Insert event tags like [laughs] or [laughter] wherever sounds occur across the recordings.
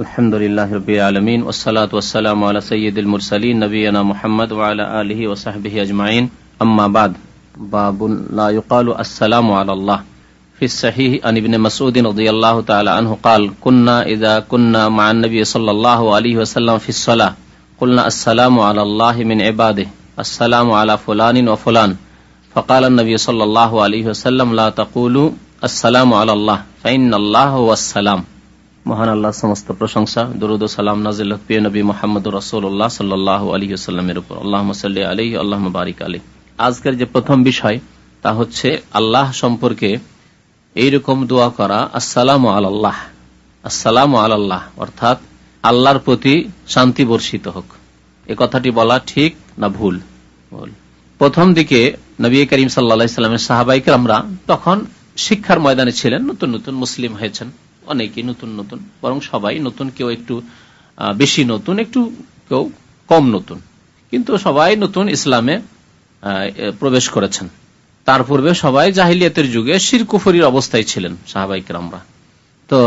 الحمد لله رب العالمين والصلاة والسلام على سيد المرسلين نبينا محمد وعلى آله وصحبه أجمعين أما بعد۔ باب لا يقال السلام على الله في الصحيح عن ابن مسعود رضي الله تعالى عنه قال كنا إذا كنا مع النبي صلى الله عليه وسلم في الصلاة۔ قلنا السلام على الله من عباده، السلام على فلان وفلان فقال النبي صلى الله عليه وسلم، لا تقولوا السلام على الله فإن الله هو السلام۔ মহান আল্লাহ সমস্ত প্রশংসা, দরুদ সালাম নাজিল প্রিয় নবী মোহাম্মদ রসুল্লাহ সাল্লাহ আলী সাল্লামের উপর। আল্লাহ সাল্লি আলী আল্লাহ বারিক আলী আজকের যে প্রথম বিষয়, তা হচ্ছে আল্লাহ সম্পর্কে এইরকম দোয়া করা, আসসালাম আল্লাহ আসসালাম আল্লাহ অর্থাৎ আল্লাহর প্রতি শান্তি বর্ষিত হোক। এ কথাটি বলা ঠিক না ভুল? ভুল। প্রথম দিকে নবী করিম সাল্লা সাহাবাইকে আমরা তখন শিক্ষার ময়দানে ছিলেন, নতুন নতুন মুসলিম হয়েছেন। অনেকেই নতুন নতুন, বরং সবাই নতুন, কেউ একটু বেশি নতুন, একটু কেউ কম নতুন। কিন্তু সবাই নতুন ইসলামে প্রবেশ করেছেন। তার পূর্বে সবাই জাহিলিয়াতের যুগে শিরকুফরির অবস্থায় ছিলেন সাহাবাই আমরা তো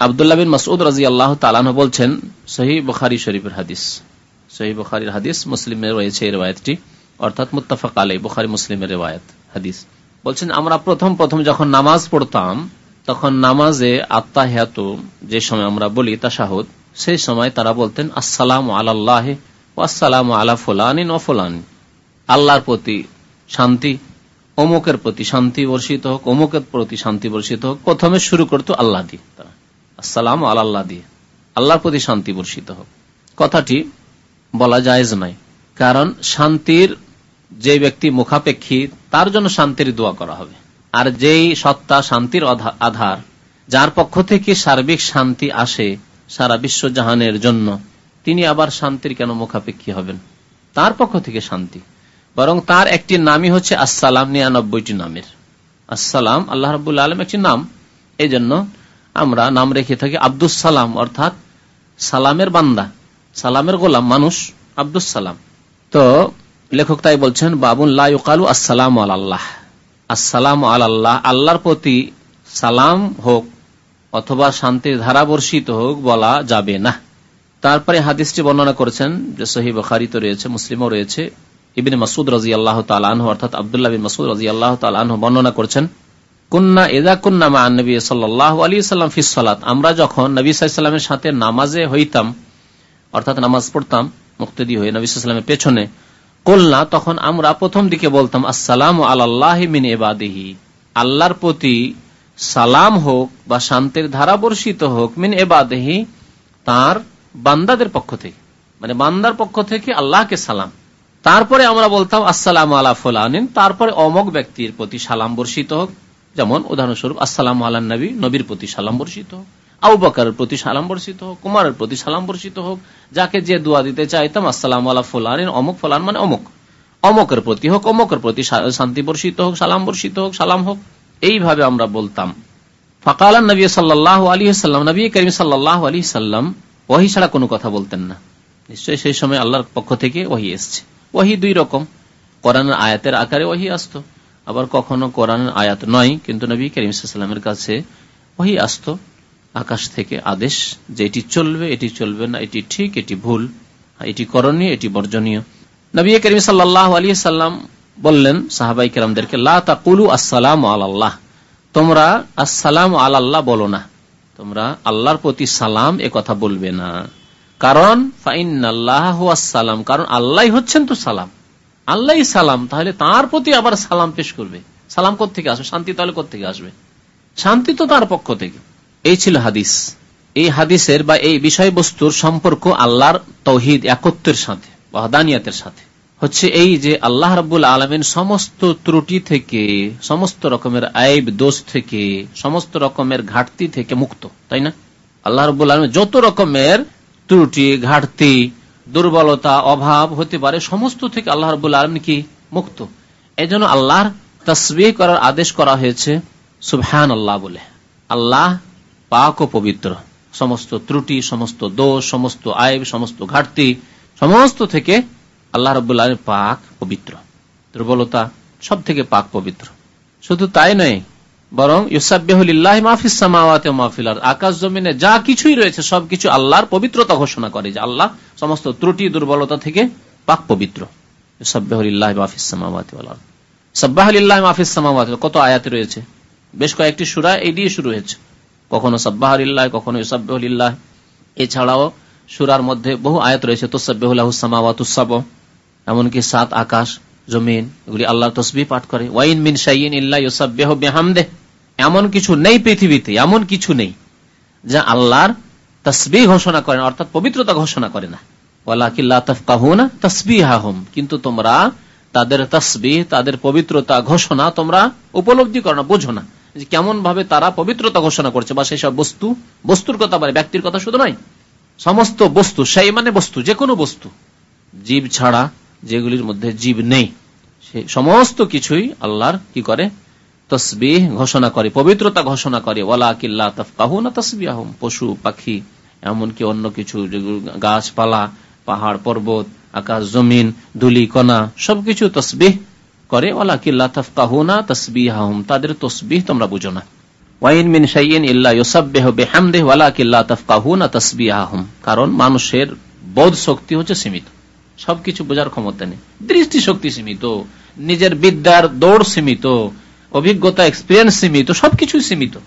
আবদুল্লাহ বিন মাসুদ রাজি আল্লাহ তালান বলছেন সহি বখারি শরীফের হাদিস। সহি বখারির হাদিস মুসলিমের রয়েছে এই রেওয়ায়তটি, অর্থাৎ মুত্তাফাক আলাই বখারি মুসলিমের রেওয়ায়ত, হাদিস। বলছেন, আমরা প্রথম প্রথম যখন নামাজ পড়তাম তখন নামাজে আত্মাহিয়াত যে সময় আমরা বলি তাসাহুদ সেই সময় তারা বলতেন, আসসালাম আল্লাহ আসসালাম আলা ফুলানিন ও আল্লাহর প্রতি শান্তি, অমুকের প্রতি শান্তি বর্ষিত হোক, অমুকের প্রতি শান্তি বর্ষিত হোক, প্রথমে শুরু করতো আল্লাহ দিয়ে আসসালাম আল্লাহ দিয়ে। আল্লাহর প্রতি শান্তি বর্ষিত হোক। কথাটি বলা জায়েজ নাই কারণ শান্তির যে ব্যক্তি মুখাপেক্ষী, তার জন্য শান্তির দোয়া করা হবে। আর যেই সত্তা শান্তির আধার, যার পক্ষ থেকে সার্বিক শান্তি আসে সারা বিশ্ব জাহানের জন্য, তিনি আবার শান্তির কেন মুখাপেক্ষী হবেন? তার পক্ষ থেকে শান্তি। বরং তার একটি নামই হচ্ছে আসসালাম নিরানব্বইটি নামের। আসসালাম আল্লাহ রবুল আলম একটি নাম। এই জন্য আমরা নাম রেখে থাকি আব্দুস সালাম অর্থাৎ সালামের বান্দা, সালামের গোলাম, মানুষ আব্দুস সালাম তো লেখক তাই বলছেন বাবুল লাইকালু আসসালাম আল্লাহ আসসালাম আল্লাহ আল্লাহর প্রতি সালাম হোক অথবা শান্তির ধারা বর্ষিত হোক বলা যাবে না। তারপরে হাদিসটি বর্ণনা করেছেন যে সহি বখারিত রয়েছে, মুসলিমও রয়েছে। ইবিন মাসুদ রাজি আল্লাহ তালাহ অর্থাৎ আবদুল্লাহ বিন মাসুদ রাজি আল্লাহ তালাহ বর্ণনা করছেন, কুন্না এদা কুন্না মা নবী সাল্লাহ আলী সাল্লাম ফিসালাত আমরা যখন নবী সাল্লামের সাথে নামাজে হইতাম, অর্থাৎ নামাজ পড়তাম মুক্তি হয়ে নবী সাল্লামের পেছনে কলনা, তখন আমরা প্রথম দিকে বলতাম, আসসালাম আল্লাহ মিন এবাদিহি আল্লাহর প্রতি সালাম হোক বা শান্তির ধারা বর্ষিত হোক, মিন এবাদেহি তার বান্দাদের পক্ষ থেকে। মানে বান্দার পক্ষ থেকে আল্লাহকে সালাম। তারপরে আমরা বলতাম, আসসালাম আল্লাহ ফুলানিন, তারপরে অমক ব্যক্তির প্রতি সালাম বর্ষিত হোক। যেমন উদাহরণস্বরূপ, আসসালাম আল্লাহ নবী, নবীর প্রতি সালাম বর্ষিত হোক। আউ বকারের প্রতি সালাম বর্ষিত হোক কুমারের প্রতি সালাম বর্ষিত হোক, যাকে যে দোয়া দিতে চাইতাম আসসালাম আল্লাহ ফুলান অমুক ফুলান মানে অমুক। অমকের প্রতি হোক, অমকের প্রতি শান্তি বর্ষিত হোক, সালাম বর্ষিত হোক, সালাম হোক, এইভাবে আমরা বলতাম। ফকাল নবী সাল্লাহ আলী নবী করিম সাল্লাহ আলী সাল্লাম ওহি ছাড়া কোনো কথা বলতেন না। নিশ্চয়ই সেই সময় আল্লাহর পক্ষ থেকে ওহি এসছে। ওহি দুই রকম। কোরআনের আয়াতের আকারে ওহি আসতো। আবার কখনো কোরআনের আয়াত নয়, কিন্তু নবী করিম সাল্লামের কাছে ওহি আসতো। আকাশ থেকে আদেশ যে এটি চলবে এটি চলবে না, এটি ঠিক, এটি ভুল, এটি করণীয়, এটি বর্জনীয়। নবী করিম সাল্লাহ আলী সাল্লাম বললেন সাহাবাই কেরামদেরকে লাকুলু আসসালাম আল্লাহ তোমরা আসসালাম আল্লাহ বলো না। তোমরা আল্লাহর প্রতি সালাম এ কথা বলবে না। কারণ ফাইন সালাম, কারণ আল্লাহ হচ্ছেন তো সালাম। আল্লাহ সালাম, তাহলে তার প্রতি আবার সালাম পেশ করবে। সালাম থেকে আসবে? শান্তি তাহলে থেকে আসবে? শান্তি তো তার পক্ষ থেকে। এই ছিল হাদিস। এই হাদিসের বা এই বিষয়বস্তুর সম্পর্ক আল্লাহর তৌহিদ একত্রের সাথে ওয়াদানিয়াতের সাথে। হচ্ছে এই যে আল্লাহ রবুল আলমিন সমস্ত ত্রুটি থেকে, সমস্ত রকমের আইব, দোষ থেকে, সমস্ত রকমের ঘাটতি থেকে মুক্ত, তাই না? আল্লাহ রবুল আলমিন যত রকমের ত্রুটি, ঘাটতি, দুর্বলতা, অভাব হতে পারে, সমস্ত থেকে আল্লাহ রবুল আলমিন কি? মুক্ত। এই জন্য আল্লাহর তসবি করার আদেশ করা হয়েছে সুবহান আল্লাহ বলে। আল্লাহ পাক ও পবিত্র। সমস্ত ত্রুটি, সমস্ত দোষ, সমস্ত আয়ব সমস্ত ঘাটতি, সমস্ত থেকে আল্লাহ রবুল্লাহ পাক পবিত্র। দুর্বলতা সব থেকে পাক পবিত্র। শুধু তাই নয়, বরং মাহফিল আকাশ জমিনে যা কিছুই রয়েছে, সবকিছু আল্লাহর পবিত্রতা ঘোষণা করে যে আল্লাহ সমস্ত ত্রুটি, দুর্বলতা থেকে পাক পবিত্র। ইউসাবিল্লাহ কত আয়াতে রয়েছে? বেশ কয়েকটি সুরা এই দিয়ে শুরু হয়েছে। কখনো সাব্বাহ কখনো ইউসাবিল্লাহ এছাড়াও সুরার মধ্যে বহু আয়াত রয়েছে তোসাবাহুসামাওয়াতুসাব এমনকি সাত আকাশ, জমিন, এগুলি আল্লাহ তসবি পাঠ করে। ওয়াইন মিন সাইন ইল্লাহ ইউসাবেহ বেহামদে এমন কিছু নেই পৃথিবীতে, এমন কিছু নেই যা আল্লাহর তসবি ঘোষণা করেন অর্থাৎ পবিত্রতা ঘোষণা করে না। কিন্তু তোমরা তাদের তসবি তাদের পবিত্রতা ঘোষণা তোমরা উপলব্ধি করো না, বোঝো না। যে কেমন ভাবে তারা পবিত্রতা ঘোষণা করছে বা সেই সব বস্তু, বস্তুর কথা বলে ব্যক্তির কথা শুধু নয়, সমস্ত বস্তু, সেই মানে বস্তু যে কোনো বস্তু, জীব ছাড়া যেগুলির মধ্যে জীব নেই সেই সমস্ত কিছুই আল্লাহর কি করে? তসবিহ ঘোষণা করে, পবিত্রতা ঘোষণা করে ওলা কিল্লা তফকাহু না তসবি আহম পশু, পাখি, এমনকি অন্য কিছু গাছপালা, পাহাড়, পর্বত, আকাশ, জমিন, ধুলি, কণা, সবকিছু তসবিহ করে তাদের তসবিহ তোমরা বুঝো না। কারণ মানুষের বোধ শক্তি হচ্ছে সীমিত। সবকিছু বোঝার ক্ষমতা নেই। দৃষ্টি শক্তি সীমিত, নিজের বিদ্যার দৌড় সীমিত, অভিজ্ঞতা এক্সপিরিয়েন্স সীমিত সবকিছু সীমিত।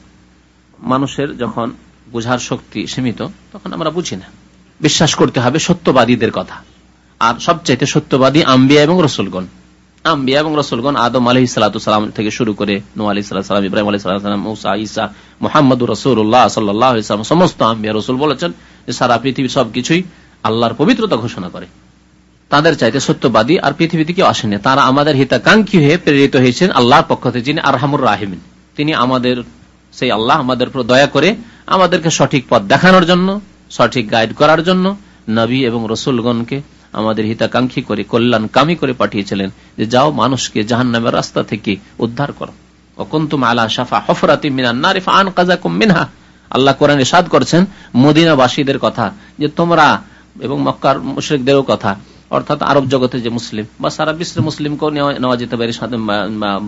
মানুষের যখন বুঝার শক্তি সীমিত, তখন আমরা বুঝি না। বিশ্বাস করতে হবে সত্যবাদীদের কথা। আর সবচাইতে সত্যবাদী আম্বিয়া এবং রসুলগণ। আম্বিয়া এবং রসুলগণ আদম সালাম থেকে শুরু করে নো ইব্রাহিম ইসা মোহাম্মদ রসুল্লাহ সমস্ত আম্বিয়া রসুল বলেছেন সারা পৃথিবী সবকিছুই আল্লাহর পবিত্রতা ঘোষণা করে। তাদের চাইতে সত্যবাদী আর পৃথিবীতে কেউ আসেনি তারা আমাদের হিতাকাঙ্ক্ষী হয়ে প্রেরিত হয়েছেন আল্লাহর পক্ষ থেকে, যিনি আরহামুর রাহিমিন। তিনি আমাদের, সেই আল্লাহ আমাদের উপর দয়া করে আমাদেরকে সঠিক পথ দেখানোর জন্য, সঠিক গাইড করার জন্য নবী এবং রসুলগণকে আমাদের হিতাকাঙ্ক্ষী করে কল্যাণ কামি করে পাঠিয়েছিলেন যে যাও মানুষকে জাহান নামের রাস্তা থেকে উদ্ধার করো। অকন্তুম আলা সাফা হফরাতি মিনান্নারিফা আন কাজাকুম মিনহা। আল্লাহ কোরআনে সাদ করছেন, মদিনাবাসীদের কথা, যে তোমরা এবং মক্কার মুশ্রিকদেরও কথা অর্থাৎ আরব জগতে যে মুসলিম, বা সারা বিশ্বের মুসলিমকেও নেওয়া যেতে পারে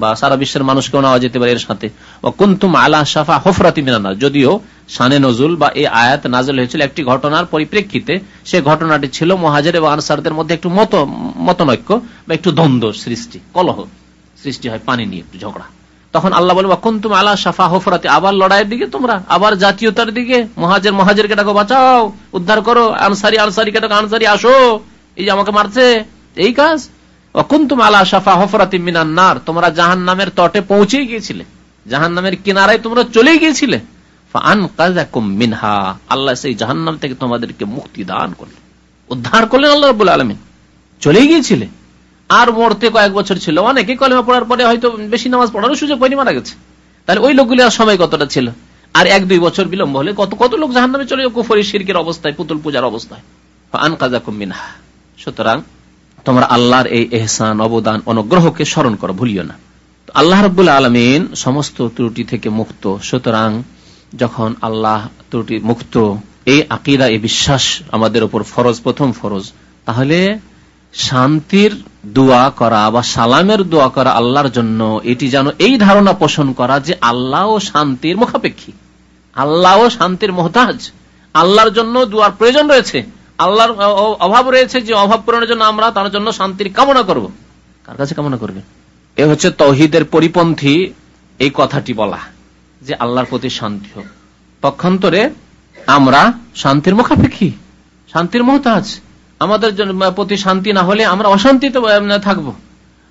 বা সারা বিশ্বের মানুষকেও নেওয়া যেতে পারে এর সাথে। কুন্তুম আলা সাফা হফরাতি মিনানা যদিও সানে নজুল বা এই আয়াত নাজল হয়েছিল একটি ঘটনার পরিপ্রেক্ষিতে, সে ঘটনাটি ছিল মহাজের এবং আনসারদের মধ্যে একটু মত, মতনৈক্য বা একটু দ্বন্দ্ব সৃষ্টি, কলহ সৃষ্টি হয়, পানি নিয়ে একটু ঝগড়া। তখন আল্লাহ বলবে কুন্তুম আলা সাফা হফরাতে, আবার লড়াইয়ের দিকে তোমরা, আবার জাতীয়তার দিকে, মহাজের, মহাজেরকে ডাকো, বাঁচাও, উদ্ধার করো, আনসারি, আনসারিকে ডাকো, আনসারি, আসো। এই যে আমাকে মারছে, এই কাজ? অকুন্তুম আলা সাফা হফরাতি মিনান্নার তোমরা জাহান নামের তটে পৌঁছে গিয়েছিলে। জাহান নামের কিনারায় তোমরা চলে গিয়েছিলে। আল্লাহ সেই জাহান নাম থেকে তোমাদেরকে মুক্তি দান করলেন। উদ্ধার করলেন আল্লাহ রব আলমিন। চলে গিয়েছিলে। আর মরতে কয়েক বছর ছিল। অনেকে কলেমা পড়ার পরে হয়তো বেশি নামাজ পড়ারও সুযোগ পাইনি মারা গেছে। তাহলে ওই লোকগুলি আর সময় কতটা ছিল? আর এক দুই বছর বিলম্ব হলে কত কত লোক জাহান নামে চলে শিরকের অবস্থায়, পুতুল পূজার অবস্থায়। আন কাজাকুম মিনহা। সুতরাং তোমরা আল্লাহর এই এহসান, অবদান, অনুগ্রহকে স্মরণ করো, ভুলিও না। আল্লাহ রবুল্লা আলমিন সমস্ত ত্রুটি থেকে মুক্ত। সুতরাং যখন আল্লাহ ত্রুটি মুক্ত, এই আকিরা এই বিশ্বাস আমাদের উপর ফরজ, প্রথম ফরজ, তাহলে শান্তির দোয়া করা বা সালামের দোয়া করা আল্লাহর জন্য, এটি যেন এই ধারণা পোষণ করা যে আল্লাহ ও শান্তির মুখাপেক্ষী। আল্লাহ ও শান্তির মোহতাজ। আল্লাহর জন্য দোয়ার প্রয়োজন রয়েছে। আল্লাহর অভাব রয়েছে যে অভাব পূরণের জন্য আমরা তার জন্য শান্তির কামনা করব। কার কাছে কামনা করবে? এ হচ্ছে তহিদের পরিপন্থী এই কথাটি বলা, যে আল্লাহর প্রতি শান্তি হোক। পক্ষান্তরে আমরা শান্তির মুখাপেক্ষী, শান্তির মহতাজ। আমাদের প্রতি শান্তি না হলে আমরা অশান্তিতে থাকব।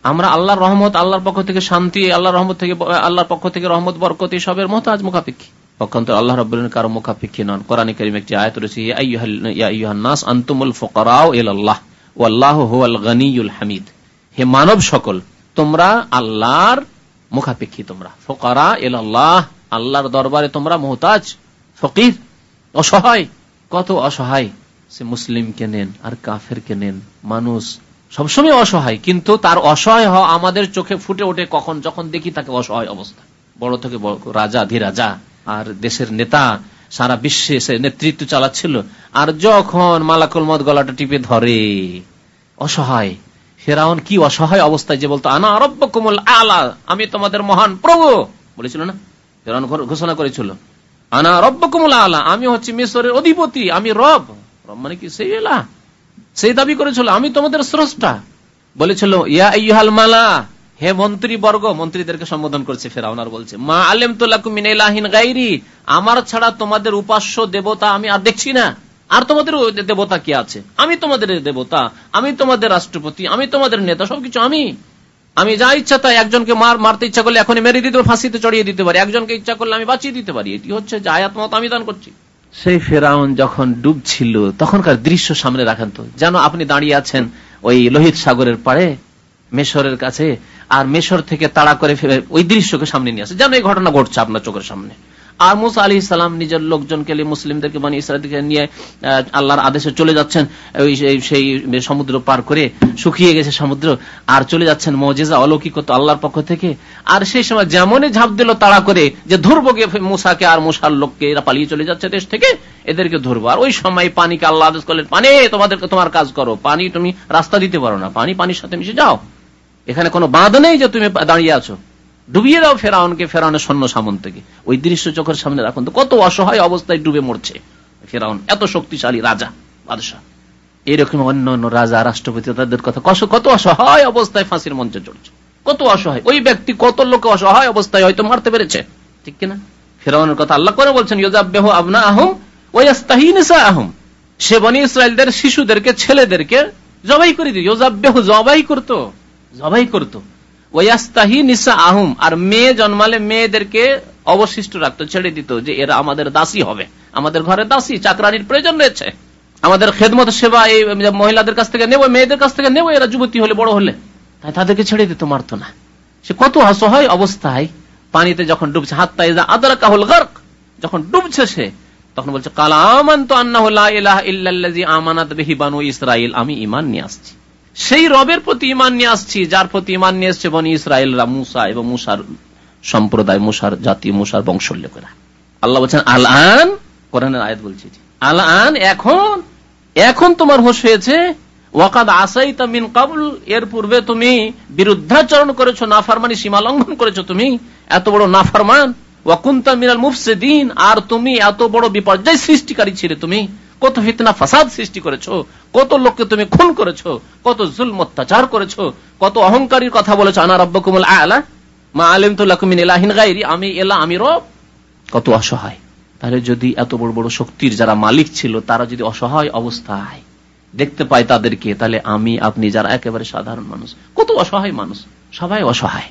আমরা আল্লাহর রহমত, আল্লাহর পক্ষ থেকে শান্তি, আল্লাহর রহমত থেকে আল্লাহর পক্ষ থেকে রহমত, বরকতি সবের মহতাজ মুখাপেক্ষী। আল্লাহ কারও মুখাপেক্ষী নন। কোরআন করিম একটি রয়েছে হামিদ। হে মানব সকল, তোমরা আল্লাহর মুখাপেক্ষী তোমরা। এল আল্লাহ আল্লাহর দরবারে তোমরা মোহতাজ, ফকির, অসহায়। কত অসহায়? সে মুসলিমকে নেন আর কাফেরকে নেন। মানুষ সবসময় অসহায়, কিন্তু তার অসহায় হওয়া আমাদের চোখে ফুটে ওঠে কখন? যখন দেখি তাকে অসহায় অবস্থা। বড় থেকে বড়, রাজা, ধীরাজা। আর দেশের নেতা সারা বিশ্বে সে নেতৃত্ব চালাচ্ছিল। আর যখন মালাকুল মদ গলাটা টিপে ধরে, অসহায়, ফেরাউন কি অসহায় অবস্থায়? যে বলতো, আনা আরব্য কুমল আলা, আমি তোমাদের মহান প্রভু। বলেছিল না? ফেরাউন ঘোষণা করেছিল, আনা রব্বকুমুল আলা, আমি হচ্ছি মিশরের অধিপতি, আমি রব। রব মানে কি? সেই এলা। সেই দাবি করেছিল, আমি তোমাদের স্রষ্টা। বলেছিল, ইয়া ইহাল মালা হে মন্ত্রী বর্গ মন্ত্রীদেরকে সম্বোধন করছে ফেরাউনার বলছে, মা আলেম তোলাকুমিন গাইরি, আমার ছাড়া তোমাদের উপাস্য দেবতা আমি আর দেখছি না। আর তোমাদের দেবতা কি আছে? আমি তোমাদের দেবতা, আমি তোমাদের রাষ্ট্রপতি, আমি তোমাদের নেতা, সবকিছু আমি। আমি যা ইচ্ছা তাই একজনকে মার, মারতে ইচ্ছা করলে এখন মেরে দিতে, ফাঁসিতে চড়িয়ে দিতে পারি। একজনকে ইচ্ছা করলে আমি বাঁচিয়ে দিতে পারি। এটি হচ্ছে যে আয়াত মত আমি দান করছি। সেই ফেরাউন যখন ডুবছিল, তখনকার দৃশ্য সামনে রাখেন তো, যেন আপনি দাঁড়িয়ে আছেন ওই লোহিত সাগরের পাড়ে, মেশরের কাছে আর মেশর থেকে তাড়া করে ফেলে ওই দৃশ্যকে সামনে নিয়ে আসে। যেন এই ঘটনা ঘটছে আপনার চোখের সামনে। আর মুসা আলী ইসলাম নিজের লোকজনকে মুসলিমদেরকে মানে ইসরায়েলকে নিয়ে আল্লাহর আদেশে চলে যাচ্ছেন। সেই সমুদ্র পার করে শুকিয়ে গেছে সমুদ্র আর চলে যাচ্ছেন মজেজা অলৌকিকত আল্লাহর পক্ষ থেকে। আর সেই সময় যেমনই ঝাঁপ দিল তাড়া করে যে ধরবো গে মুসাকে আর মুসার লোককে, এরা পালিয়ে চলে যাচ্ছে দেশ থেকে, এদেরকে ধরবো। আর ওই সময় পানিকে আল্লাহ আদেশ করলেন, পানি, তোমাদেরকে তোমার কাজ করো। পানি তুমি রাস্তা দিতে পারো না। পানি পানির সাথে মিশে যাও। এখানে কোনো বাঁধ নেই যে তুমি দাঁড়িয়ে আছো। ডুবিয়ে দাও ফেরাউনকে, ফেরাউনের সৈন্য সামন থেকে ওই দৃশ্য চোখের সামনে রাখুন কত অসহায় অবস্থায় ডুবে মরছে ফেরাউন, এত শক্তিশালী রাজা, বাদশাহ। এরকম অন্য অন্য রাজা, রাষ্ট্রপতি, তাদের কথা কত অসহায় অবস্থায় ফাঁসির মঞ্চে চলছে কত অসহায়, ওই ব্যক্তি কত লোক অসহায় অবস্থায় হয়তো মারতে পেরেছে। ঠিক কিনা? ফেরাউনের কথা আল্লাহ করে বলছেন ইয়োজাবেহ আবনা আহম ওয়াস্তাহিনসা আহম সে বনি ইসরায়েলদের শিশুদেরকে, ছেলেদেরকে জবাই করে দিত ইয়োজাবেহ জবাই করতো। জবাই করতো। ওয়াস্তাহি নিসা আহম আর মেয়ে জন্মালে মেয়েদেরকে অবশিষ্ট রাখতো, ছেড়ে দিত যে এরা আমাদের দাসী হবে। আমাদের ঘরে দাসী, চাকরানির প্রয়োজন রয়েছে। আমাদের খেদমত সেবা এই মহিলাদের কাছ থেকে নেব, মেয়েদের কাছ থেকে নেব, এরা যুবতী হলে, বড় হলে। তাই তাদেরকে ছেড়ে দিত, মারত না। সে কত অসহায় অবস্থায় পানিতে যখন ডুবছে হাত তাই আদার কাহুল গর্ক, যখন ডুবছে সে, তখন বলছে কালামান তো আন্না ইসরাইল আমি ইমান নিয়ে আসছি। সেই রবের প্রতি ইমান নিয়ে আসছি, যার প্রতি ইমান নিয়ে এসছে বনি ইসরায়েলরা মুসা এবং মুসার সম্প্রদায়, মুসার জাতি, মুসার বংশ লোকেরা আল্লাহ বলছেন আল আন কোরআনের আয়াত বলছি আল আন এখন এখন তোমার হোস হয়েছে, ওয়াকাদ আসাই তামিন কাবুল, এর পূর্বে তুমি বিরুদ্ধাচরণ করেছ, নাফারমানি সীমা লঙ্ঘন করেছ তুমি, এত বড় নাফারমান ওয়াকুন্তা মিনাল মুফসিদিন, আর তুমি এত বড় বিপর্যয় সৃষ্টিকারী ছিলে তুমি কত ফিতনা ফাসাদ সৃষ্টি করেছ, কত লোককে তুমি খুন করেছ, কত জুল অত্যাচার করেছ, কত অহংকারীর কথা বলেছ, আনা রব্বকুমুল আলা, মা আলিম তুল্লাকুমিন এলাহিন গাইরি আমি এলা, আমি রব। কত অসহায়। তাহলে যদি এত বড় বড় শক্তির যারা মালিক ছিল, তারা যদি অসহায় অবস্থায় দেখতে পায় তাদেরকে, তাহলে আমি, আপনি যারা একেবারে সাধারণ মানুষ, কত অসহায় মানুষ, সবাই অসহায়।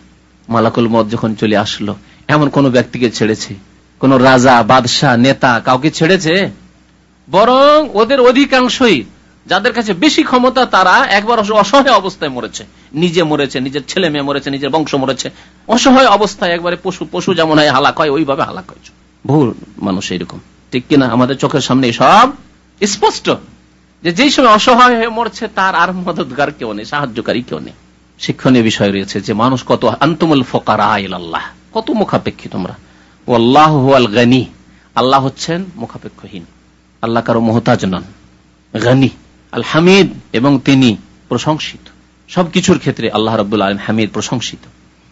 মালাকুল মত যখন চলে আসলো, এমন কোন ব্যক্তিকে ছেড়েছে? কোন রাজা, বাদশাহ, নেতা, কাউকে ছেড়েছে? বরং ওদের অধিকাংশই, যাদের কাছে বেশি ক্ষমতা, তারা একবার অসহায় অবস্থায় মরেছে। নিজে মরেছে, নিজের ছেলে মেয়ে মরেছে, নিজের বংশ মরেছে। অসহায় অবস্থায় একবারে পশু পশু যেমন হয়, হালাক হয়, ওইভাবে হালাক হয়েছে। বহু মানুষ এইরকম। ঠিক কিনা? আমাদের চোখের সামনে সব স্পষ্ট যে যেই সময় অসহায় হয়ে মরছে, তার আর মদতগার কেউ নেই, সাহায্যকারী কেউ নেই। শিক্ষণীয় বিষয় রয়েছে যে মানুষ কত আন্তমুল ফকার আল্লাহ কত মুখাপেক্ষী তোমরা। আল্লাহ আল্লাহ হচ্ছেন মুখাপেক্ষহীন। আল্লাহ কারও মোহতাজ নন। গানি আল হামিদ এবং তিনি প্রশংসিত। সবকিছুর ক্ষেত্রে আল্লাহ রব আলম হামিদ প্রশংসিত।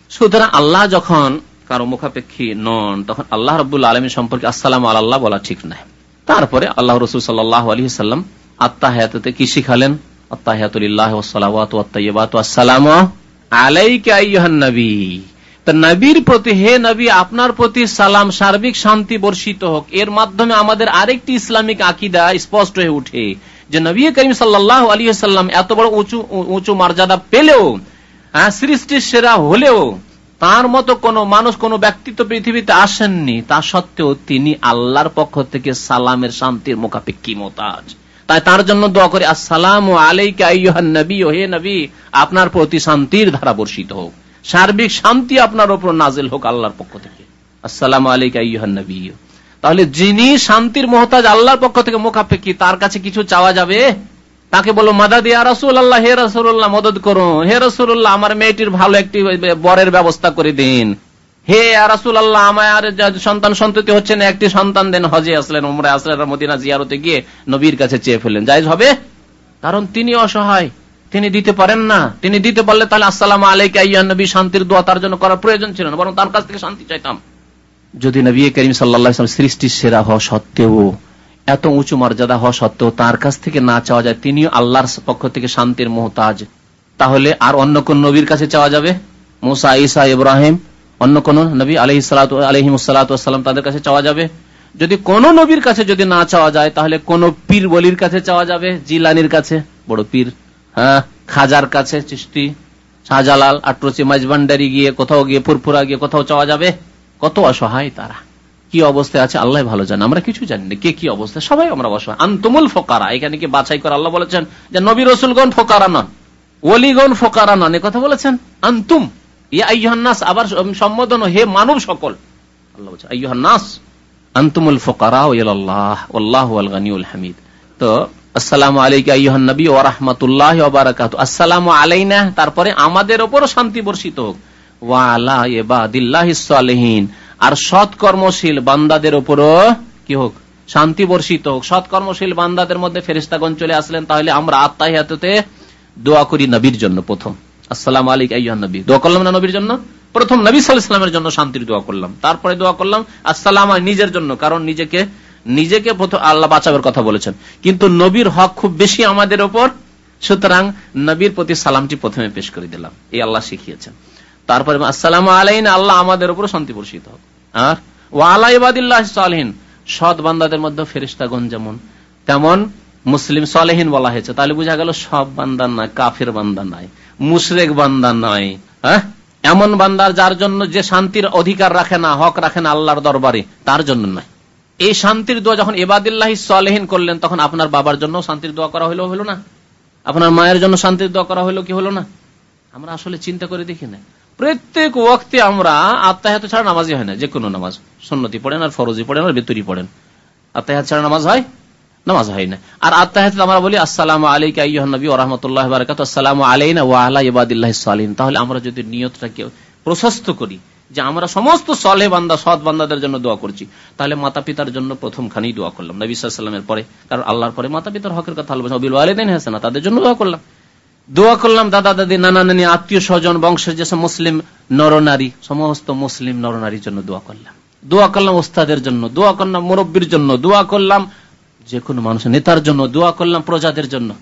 সুতরাং আল্লাহ যখন কারও মুখাপেক্ষী নন, তখন আল্লাহ রবুল্লা আলমী সম্পর্কে আসসালাম আল্লাহ বলা ঠিক নয়। তারপরে আল্লাহ রসুল সাল্লাহ আলী সাল্লাম আত্মাহাতে কি শিখালেন? আত্মাহাতুল্লাহ আলাইকা নবী তা নবীর প্রতি হে নবী আপনার প্রতি সালাম সার্বিক শান্তি বর্ষিত হোক। এর মাধ্যমে আমাদের আরেকটি ইসলামিক আকিদা স্পষ্ট হয়ে উঠে যে নবী করিম সাল্লাহ আলী সাল্লাম এত বড় উঁচু উঁচু মর্যাদা পেলেও হ্যাঁ, সৃষ্টির সেরা হলেও তার মতো কোন মানুষ কোন ব্যক্তিত্ব পৃথিবীতে আসেননি। তা সত্ত্বেও তিনি আল্লাহর পক্ষ থেকে সালামের শান্তির মোকাপেক্ষি মোতাজ। তাই তার জন্য দোয়া করে আসসালাম আলাইকা নবী ও হে নবী আপনার প্রতি শান্তির ধারা বর্ষিত হোক। সার্বিক শান্তি আপনার ওপর নাজেল হোক আল্লাহর পক্ষ থেকে। আসসালাম আলাইকান তাহলে যিনি শান্তির মহতাজ আল্লাহর পক্ষ থেকে মুখাপেক্ষি তার কাছে কিছু চাওয়া যাবে? তাকে বলো, মাদা দিয়া রাসুল আল্লাহ হে রাসুল্লাহ মদত করুন। হে রসুল্লাহ আমার মেয়েটির ভালো একটি বরের ব্যবস্থা করে দিন। হে রাসুল আল্লাহ আমার সন্তান সন্ততি হচ্ছে না, একটি সন্তান দেন। হজে আসলেন, উমরে আসলেন, মদিনা জিয়ারতে গিয়ে নবীর কাছে চেয়ে ফেলেন যাই হবে? কারণ তিনি অসহায়। তিনি দিতে পারেন না। তিনি দিতে পারলে তাহলে আসসালাম আলাইকা নবী, শান্তির দোয়া তার জন্য করার প্রয়োজন ছিল না, বরং তার কাছ থেকে শান্তি চাইতাম। যদি নবী করিম সাল্লা সৃষ্টির সেরা হওয়া সত্ত্বেও, এত উঁচু মর্যাদা হওয়া সত্ত্বেও তার কাছ থেকে না চাওয়া যায়, তিনিও আল্লাহর পক্ষ থেকে শান্তির মোহতাজ। তাহলে আর অন্য কোন নবীর কাছে চাওয়া যাবে? মোসা ইসা ইব্রাহিম, অন্য কোন নবী আলহি আলহিমসাল্লাম তাদের কাছে চাওয়া যাবে? যদি কোন নবীর কাছে যদি না চাওয়া যায়, তাহলে কোন পীর বলির কাছে চাওয়া যাবে? জিলানির কাছে? বড় পীর। হ্যাঁ খাজার কাছে চিস্তি শাহজালাল আট্রচি মাইজবান্ডারি গিয়ে কোথাও গিয়ে, ফুরফুরা গিয়ে কোথাও চাওয়া যাবে? কত অসহায় তারা। কি অবস্থায় আছে, আল্লাহ ভালো জানে। আমরা কিছু জানি না, কে কি অবস্থা, সবাই আমরা অসহায়। আন্তমুল ফোকারা, এখানে কি বাছাই করে আল্লাহ বলেছেন? যে নবী রসুলগণ ফোকারা নন, ওলিগণ ফোকারা নন কথা বলেছেন? আন্তুম, ইয়া আইহান্নাস আবার সম্বোধন, হে মানব সকল। আল্লাহ আইহান্নাস আন্তুমুল ফোকারা আল্লাহ আল্লাহ আল গানিউল হামিদ। তো আসসালাম আলাইকা ইহান নবী ও রহমতুল্লাহ বারাকাত। আসসালাম আলাইনা, তারপরে আমাদের ওপরও শান্তি বর্ষিত হোক। ওয়ালা এবাদিল্লাহিন আর সৎকর্মশীল বান্দাদের ওপরও কি হোক? শান্তি বর্ষিত হোক। সৎকর্মশীল বান্দাদের মধ্যে ফেরিস্তাগণ চলে আসলেন, তাহলে আমরা আত্মাহিয়াতে দোয়া করি নবীর জন্য প্রথম। আসসালাম আলিক আইয়ান নবী। দোয়া করলাম না নবীর জন্য? প্রথম নবী সাল্লামের জন্য শান্তির দোয়া করলাম। তারপরে দোয়া করলাম, আসসালাম নিজের জন্য, কারণ নিজেকে নিজেকে প্রথম আল্লাহ বাঁচাবের কথা বলেছেন। কিন্তু নবীর হক খুব বেশি আমাদের ওপর। সুতরাং নবীর প্রতি সালামটি প্রথমে পেশ করে দিলাম। এই আল্লাহ শিখিয়েছেন। তারপরে আসসালাম আলাইন, আল্লাহ আমাদের উপর শান্তি বর্ষিত হোক। আর ও আলাইবাদিল্লাহ সৎ বান্দাদের মধ্যে ফেরিস্তাগণ যেমন, তেমন মুসলিম সালেহীন বলা হয়েছে। তাহলে বোঝা গেল সব বান্দার নয় কাফের বান্দা নয় মুশরেক বান্দা নয় হ্যাঁ? এমন বান্দার যার জন্য যে শান্তির অধিকার রাখে না, হক রাখে না আল্লাহর দরবারে, তার জন্য নয়। এই শান্তির দোয়া যখন এবাদিল্লাহ সালেহীন করলেন, তখন আপনার বাবার জন্য শান্তির দোয়া করা হলো হলো না? আপনার মায়ের জন্য শান্তির দোয়া করা হলো কি হলো না? আমরা আসলে চিন্তা করে দেখি না। প্রত্যেক ওয়াক্তে আমরা আত্মাহাত ছাড়া নামাজই হয় না, যে কোনো নামাজ। সন্নতি পড়েন আর ফরজি পড়েন আর বেতুরি পড়েন। আত্মাহাত ছাড়া নামাজ হয়? নামাজ হয় না। আর আত্মাহাত আমরা বলি, আসসালাম আলাইকা নবী ও রহমতুল্লাহ বারকাত আসসালাম আলাইনা ও আল্লাহ ইবাদিল্লাহ সালিন তাহলে আমরা যদি নিয়তটাকে প্রশস্ত করি যে আমরা সমস্ত সলে বান্দা, সৎ বান্দাদের জন্য দোয়া করছি। তাহলে মাতা পিতার জন্য প্রথম খানেই দোয়া করলাম। নবী সাল্লামের পরে, কারণ আল্লাহর পরে মাতা পিতার হকের কথা আলবিল আলেদিন হাসানা, তাদের জন্য দোয়া করলাম। দোয়া করলাম দাদা দাদি নানা নানি আত্মীয় স্বজন বংশের যেসব মুসলিম নরনারী, সমস্ত মুসলিম নরনারীর জন্য দোয়া করলাম। দোয়া করলাম ওস্তাদের জন্য, দোয়া করলাম মুরব্বীর জন্য, দোয়া করলাম যে কোনো মানুষের নেতার জন্য, দোয়া করলাম প্রজাদের জন্য।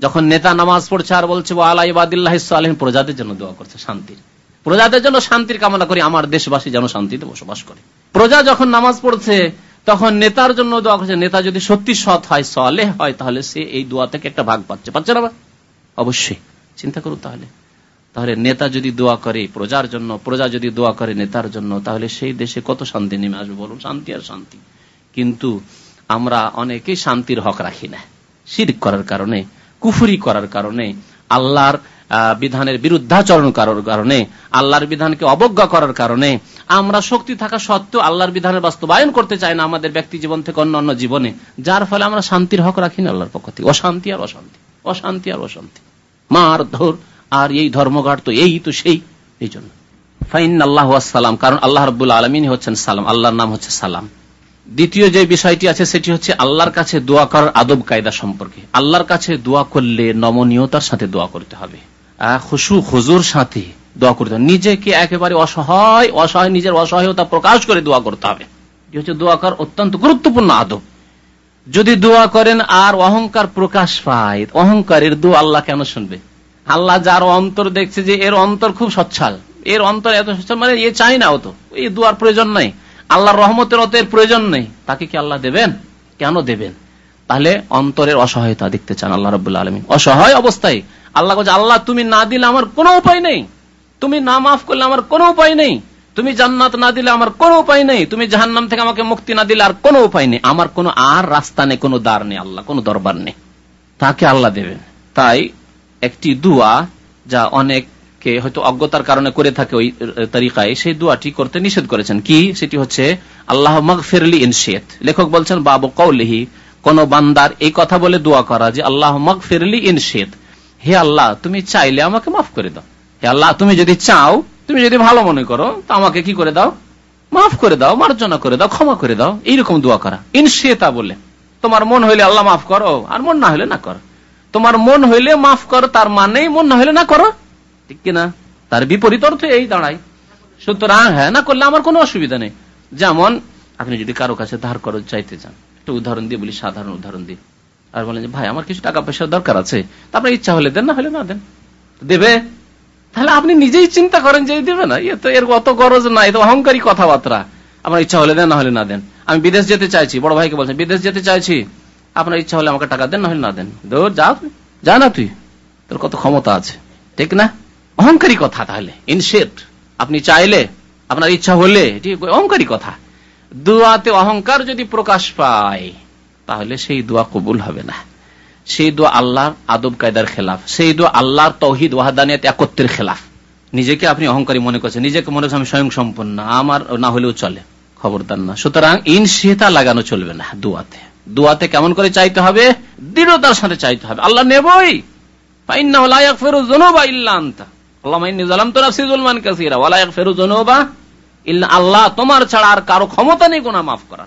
যখন নেতা নামাজ পড়ছে আর বলছে আলাইবাদিল্লাহ আলহিন প্রজাদের জন্য দোয়া করছে, শান্তির। প্রজাদের জন্য শান্তির কামনা করি, আমার দেশবাসী যেন শান্তিতে বসবাস করে। প্রজা যখন নামাজ পড়ছে, তখন নেতার জন্য দোয়া করছে, নেতা যদি সত্যি সৎ হয় সলে হয়, তাহলে সে এই দোয়া থেকে একটা ভাগ পাচ্ছে। পাচ্ছে না অবশ্যই। চিন্তা করুন তাহলে। তাহলে নেতা যদি দোয়া করে প্রজার জন্য, প্রজা যদি দোয়া করে নেতার জন্য, তাহলে সেই দেশে কত শান্তি নেমে আসবে বলুন? শান্তি আর শান্তি। কিন্তু আমরা অনেকেই শান্তির হক রাখি না। শির করার কারণে, কুফুরি করার কারণে, আল্লাহর বিধানের বিরুদ্ধাচরণ করার কারণে, আল্লাহর বিধানকে অবজ্ঞা করার কারণে, আমরা শক্তি থাকা সত্ত্বেও আল্লাহর বিধানের বাস্তবায়ন করতে চাই না আমাদের ব্যক্তি জীবন থেকে অন্য অন্য জীবনে, যার ফলে আমরা শান্তির হক রাখি না আল্লাহর পক্ষ থেকে। অশান্তি আর অশান্তি অশান্তি আর অশান্তি। মার, ধর, আর এই ধর্মঘাট তো এই তো সেই, এই জন্য। ফাইন আল্লাহ সালাম কারণ আল্লাহ রবুল্লা আলমিন হচ্ছেন সালাম, আল্লাহর নাম হচ্ছে সালাম। দ্বিতীয় যে বিষয়টি আছে, সেটি হচ্ছে আল্লাহর কাছে দোয়া করার আদব কায়দা সম্পর্কে। আল্লাহর কাছে দোয়া করলে নমনীয়তার সাথে দোয়া করতে হবে। খুশু খুজুর সাথে দোয়া করতে হবে। নিজেকে একেবারে অসহায় অসহায়, নিজের অসহায়তা প্রকাশ করে দোয়া করতে হবে। হচ্ছে দোয়া করার অত্যন্ত গুরুত্বপূর্ণ আদব। যদি দোয়া করেন আর অহংকার প্রকাশ পায়, অহংকারের দোয়া আল্লাহ কেন শুনবে? আল্লাহ যার অন্তর দেখছে যে এর অন্তর খুব সচ্ছাল। এর অন্তর এত সচ্ছাল মানে এ চাই না অত এই দোয়ার প্রয়োজন নাই। আল্লাহর রহমতের অত এর প্রয়োজন নেই। তাকে কি আল্লাহ দেবেন? কেন দেবেন? তাহলে অন্তরের অসহায়তা দেখতে চান আল্লাহ রব আলমী অসহায় অবস্থায় আল্লাহ বলছে, আল্লাহ, তুমি না দিলে আমার কোনো উপায় নেই। তুমি না মাফ করলে আমার কোনো উপায় নেই। তুমি জান্নাত না দিলে আমার কোনো উপায় নেই। তুমি জাহান্নাম থেকে আমাকে মুক্তি না দিলে আর কোনো উপায় নেই। আমার কোনো আর রাস্তা নেই, কোনো দ্বার নেই, আল্লাহ, কোনো দরবার নেই। তাকে আল্লাহ দেবেন। তাই একটি দুয়া যা অনেককে হয়তো অজ্ঞতার কারণে করে থাকে ওই তরিকায়, সেই দুয়াটি করতে নিষেধ করেছেন। কি? সেটি হচ্ছে, আল্লাহ মগফিরলি ইনশেদ লেখক বলছেন, বাবু কৌলিহি কোন বান্দার এই কথা বলে দোয়া করা যে, আল্লাহ মগফিরলি ইনশেদ হে আল্লাহ, তুমি চাইলে আমাকে মাফ করে দাও। হে আল্লাহ, তুমি যদি চাও, তুমি যদি ভালো মনে করো, তো আমাকে কি করে দাও? মাফ করে দাও, মার্জনা করে দাও, ক্ষমা করে দাও, এইরকম দোয়া করা। ইনশেতা বলে, তোমার মন হইলে আল্লাহ মাফ করো, আর মন না হইলে না করো। তোমার মন হইলে মাফ করো, তার মানেই মন না হইলে না করো। ঠিক কিনা তার বিপরীত অর্থ এই দাঁড়ায় সুতরাং হ্যাঁ না করলে আমার কোনো অসুবিধা নেই। যেমন, আপনি যদি কারও কাছে ধার করজ চাইতে চান, একটা উদাহরণ দিয়ে বলি, সাধারণ উদাহরণ দিয়ে। আর বলেন যে, ভাই, আমার কিছু টাকা পয়সার দরকার আছে। আপনার ইচ্ছা হলে দেন, না হলে না দেন। দেবে। তাহলে আপনি নিজেই চিন্তা করেন যে দেবে না এ তো এর অত গরজ নাই তো অহংকারী কথাবার্তা। আপনার ইচ্ছা হলে দেন, না হলে না দেন। আমি বিদেশ যেতে চাইছি, বড় ভাইকে বলছেন, বিদেশ যেতে চাইছি। আপনার ইচ্ছা হলে আমাকে টাকা দেন, না হলে না দেন। যা যা না তুই। তোর কত ক্ষমতা আছে, ঠিক না? অহংকারী কথা তাহলে ইনশেট আপনি চাইলে, আপনার ইচ্ছা হলে, এটি অহংকারী কথা। দুয়াতে অহংকার যদি প্রকাশ পায় তাহলে সেই দোয়া কবুল হবে না। সেই দোয়া আল্লাহর আদব কায়দার খেলাফ। সেই দোয়া আল্লাহর তহিদ ওয়াহাদানিয়াত একত্রের খেলাফ। নিজেকে আপনি অহংকারী মনে করছেন, নিজেকে মনে করছেন আমি স্বয়ং সম্পন্ন, আমার না হলেও চলে। খবরদার না। সুতরাং ইনসিহতা লাগানো চলবে না দুয়াতে। দুয়াতে কেমন করে চাইতে হবে? দৃঢ়তার সাথে চাইতে হবে। আল্লাহ নেবই। আল্লাহ। তোমার ছাড়া আর কারও ক্ষমতা নেই গোনা মাফ করার।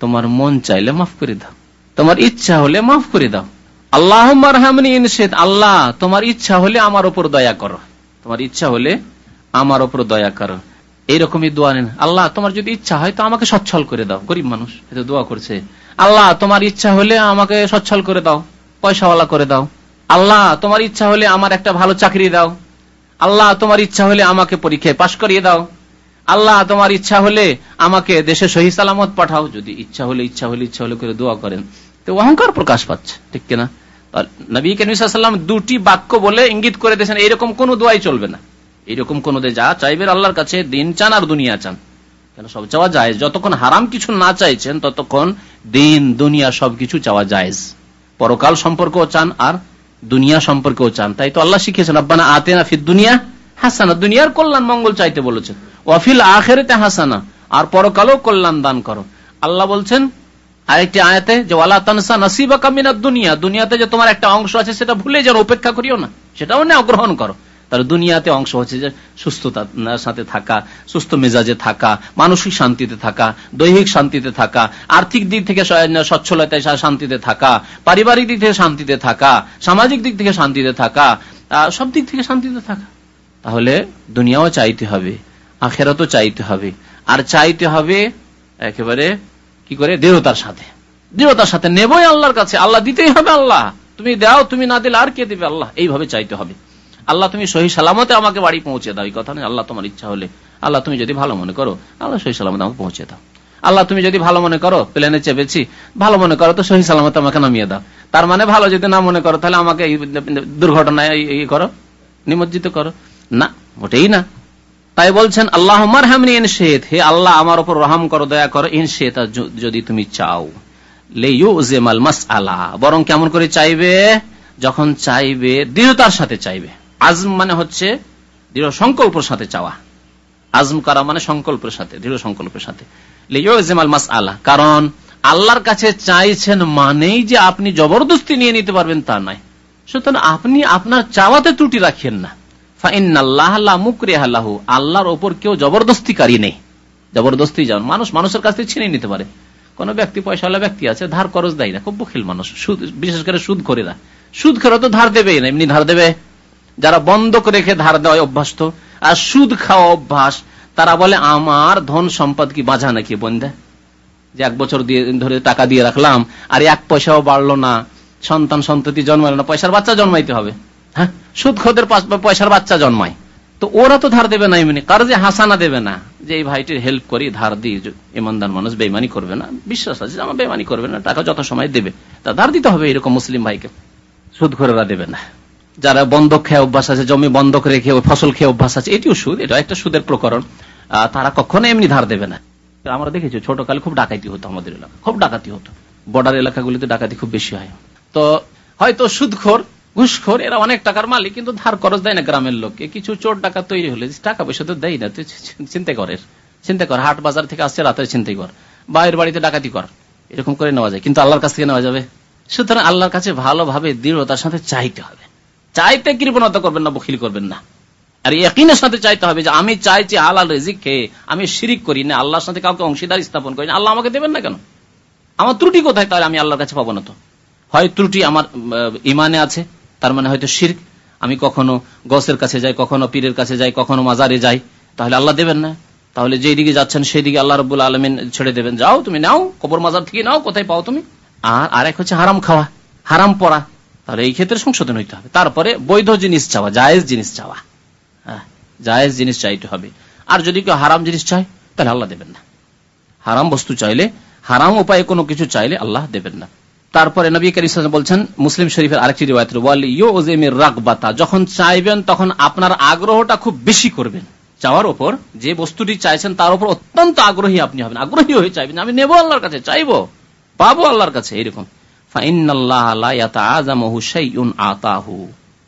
তোমার মন চাইলে মাফ করে দাও। তোমার ইচ্ছা হলে মাফ করে দাও। আল্লাহ ইনশেদ আল্লাহ, তোমার ইচ্ছা হলে আমার ওপর দয়া করো। তোমার ইচ্ছা হলে আমার ওপর দয়া করো। এইরকমই দোয়া নেন। আল্লাহ, তোমার যদি ইচ্ছা হয় তো আমাকে সচ্ছল করে দাও, গরিব মানুষ এটা দোয়া করছে। আল্লাহ, তোমার ইচ্ছা হলে আমাকে সচ্ছল করে দাও, পয়সাওয়ালা করে দাও। আল্লাহ, তোমার ইচ্ছা হলে আমার একটা ভালো চাকরি দাও। আল্লাহ, তোমার ইচ্ছা হলে আমাকে পরীক্ষায় পাশ করিয়ে দাও। আল্লাহ তোমার ইচ্ছা হলে আমাকে দেশে সহি সালামত পাঠাও, যদি ইচ্ছা হলে ইচ্ছা হলে ইচ্ছা হলে করে দোয়া করেন। তো অহংকার প্রকাশ পাচ্ছে, ঠিক কিনা? নবী কেনাম দুটি বাক্য বলে ইঙ্গিত করে দিয়েছেন এইরকম কোন দোয়াই চলবে না। এইরকম কোন যা চাইবেন আল্লাহর কাছে, দিন চান আর দুনিয়া চান। কেন? সব চাওয়া যায় যতক্ষণ হারাম কিছু না চাইছেন, ততক্ষণ দিন, দুনিয়া সবকিছু চাওয়া যায় পরকাল সম্পর্কেও চান আর দুনিয়া সম্পর্কেও চান। তাই তো আল্লাহ শিখেছেন আব্বানা আতে না ফির দুনিয়া হাসানা। দুনিয়ার কল্যাণ মঙ্গল চাইতে বলেছেন। ওয়াফিল আখেরেতে হাসানা। আর পরকালও কল্যাণ দান করো। আল্লাহ বলছেন, আরেকটি আয়াতে, যে ওয়ালা তানসা নাসিবা কামিনা দুনিয়া। দুনিয়াতে যে তোমার একটা অংশ আছে, সেটা ভুলে যাও উপেক্ষা করিও না। সেটাও নেও, গ্রহণ করো। তাহলে দুনিয়াতে অংশ হচ্ছে যে সুস্থতার সাথে থাকা, সুস্থ মেজাজে থাকা, মানসিক শান্তিতে থাকা, দৈহিক শান্তিতে থাকা, আর্থিক দিক থেকে সচ্ছলতায় শান্তিতে থাকা, পারিবারিক দিক থেকে শান্তিতে থাকা, সামাজিক দিক থেকে শান্তিতে থাকা সব দিক থেকে শান্তিতে থাকা। তাহলে দুনিয়াও চাইতে হবে। আখেরাতও চাইতে হবে। আর চাইতে হবে একেবারে কি করে? দৃঢ়তার সাথে। দৃঢ়তার সাথে নেবই আল্লাহর কাছে। আল্লাহ দিতেই হবে আল্লাহ। তুমি দাও, তুমি না দিলে আর কে দিবে আল্লাহ? এইভাবে চাইতে হবে। আল্লাহ, তুমি সহি সালামতে আমাকে বাড়ি পৌঁছে দাও। এই কথা নেই আল্লাহ তোমার ইচ্ছা হলে। আল্লাহ, তুমি যদি ভালো মনে করো, আল্লাহ সহি সালামতে আমাকে পৌঁছে দাও। আল্লাহ, তুমি যদি ভালো মনে করো, প্লেনে চেপেছি, ভালো মনে করো, তো সহি সালামতে আমাকে নামিয়ে দাও। তার মানে ভালো যদি না মনে করো, তাহলে আমাকে দুর্ঘটনায় ইয়ে করো, নিমজ্জিত করো। না ওটাই না। তাই বলছেন, আল্লাহ মারহামনি ইনশেদ। হে আল্লাহ, আমার উপর রহম করো, দয়া করো, ইনশেদ যদি তুমি চাও। বরং কেমন করে চাইবে? যখন চাইবে, দৃঢ়তার সাথে চাইবে। আজম মানে হচ্ছে দৃঢ় সংকল্পের সাথে চাওয়া। আজম করা মানে সংকল্পের সাথে, দৃঢ় সংকল্পের সাথে। লেমাল মাস আলা কারণ আল্লাহর কাছে চাইছেন মানেই যে আপনি জবরদস্তি নিয়ে নিতে পারবেন তা নয়। সুতরাং আপনি আপনার চাওয়াতে ত্রুটি রাখেন না। আল্লাহর ওপর কেউ জবরদস্তিকারী নেই। জবরদস্তি যান মানুষ, মানুষের কাছ থেকে ছিনে নিতে পারে। কোন ব্যক্তি পয়সাওয়ালা ব্যক্তি আছে, ধার খরচ দেয় না, খুব বখিল মানুষ। বিশেষ করে সুদ করে না সুদ খেলে তো ধার দেবে না এমনি ধার দেবে। যারা বন্ধক রেখে ধার দেওয়া অভ্যাস তো আর সুদ খাওয়া অভ্যাস, তারা বলে, আমার ধন সম্পদ কি বাঁধা নাকি বন্ধে যে এক বছর দিয়ে, ধরে টাকা দিয়ে রাখলাম, আর এক পয়সাও বাড়লো না। সন্তান, সন্ততি জন্মালো না, পয়সার বাচ্চা জন্মাইতে হবে। হ্যাঁ সুদ খোদের পয়সার বাচ্চা জন্মায়। তো ওরা তো ধার দেবে না এমনি। কারজে হাসানা দেবে না, যে এই ভাইটির হেল্প করি, ধার দিই ইমানদার মানুষ বেমানি করবে না। বিশ্বাস আছে আমার বেমানি করবে না, টাকা যত সময় দেবে, তা ধার দিতে হবে এরকম মুসলিম ভাইকে। সুদ খোরেরা দেবে না। যারা বন্ধক খেয়ে অভ্যাস আছে, জমি বন্ধক রেখে ফসল খেয়ে অভ্যাস আছে, এটিও সুদ, এটা একটা সুদের প্রকরণ। তারা কখনো এমনি ধার দেবে না। আমরা দেখেছি ছোট কালে খুব ডাকাতি হতো আমাদের এলাকা, খুব ডাকাতি হতো। বর্ডার এলাকাগুলিতে ডাকাতি খুব বেশি হয়। তো হয়তো সুদখোর ঘুষখোর, এরা অনেক টাকার মালিক, কিন্তু ধার খরচ দেয় না গ্রামের লোককে কিছু চোর টাকা তৈরি হলে টাকা পয়সা তো দেয় না, তুই চিন্তা করের। চিন্তা কর, হাট বাজার থেকে আসছে, রাতের চিন্তা কর। বাইরের বাড়িতে ডাকাতি কর। এরকম করে নেওয়া যায়, কিন্তু আল্লাহর কাছ থেকে নেওয়া যাবে। সুতরাং আল্লাহর কাছে ভালোভাবে, দৃঢ়তার সাথে চাইতে হবে। চাইতে কৃপণতা করবেন না, বখিল করবেন না। আর একইনের সাথে চাইতে হবে যে, আমি চাইছি হালাল রেজিক খেয়ে আমি শিরিক করি না, আল্লাহর সাথে কাউকে অংশীদার স্থাপন করি না। আল্লাহ আমাকে দেবেন না কেন? আমার ত্রুটি কোথায় তাহলে আমি আল্লাহর কাছে পাবো না তো? হয় ত্রুটি আমার ইমানে আছে তার মানে হয়তো শির্ক। আমি কখনো গসের কাছে যাই, কখনো পীরের কাছে যাই, কখনো মাজারে যাই, তাহলে আল্লাহ দেবেন না। তাহলে যেই দিকে যাচ্ছেন সেই দিকে আল্লাহ রবুল আলমিন ছেড়ে দেবেন। যাও তুমি, নাও, কবর মাজার থেকে নাও, কোথায় পাও তুমি? আর আরেক হচ্ছে হারাম খাওয়া, হারাম পড়া। তাহলে এই ক্ষেত্রে সংশোধন হইতে হবে। তারপরে বৈধ জিনিস চাওয়া, জায়েজ জিনিস চাওয়া। হ্যাঁ জায়েজ জিনিস চাইতে হবে। আর যদি কেউ হারাম জিনিস চায়, তাহলে আল্লাহ দেবেন না। হারাম বস্তু চাইলে, হারাম উপায়ে কোনো কিছু চাইলে আল্লাহ দেবেন না। তারপরে নবী করিম বলছেন, মুসলিম শরীফের আরেকটি রিবায়ত রাগবাতা। যখন চাইবেন, তখন আপনার আগ্রহটা খুব বেশি করবেন। চাওয়ার ওপর যে বস্তুটি চাইছেন, তার উপর অত্যন্ত আগ্রহী আপনি হবেন। আগ্রহী হয়ে চাইবেন আমি নেব আল্লাহর কাছে, চাইব, পাবো আল্লাহর কাছে, এরকম।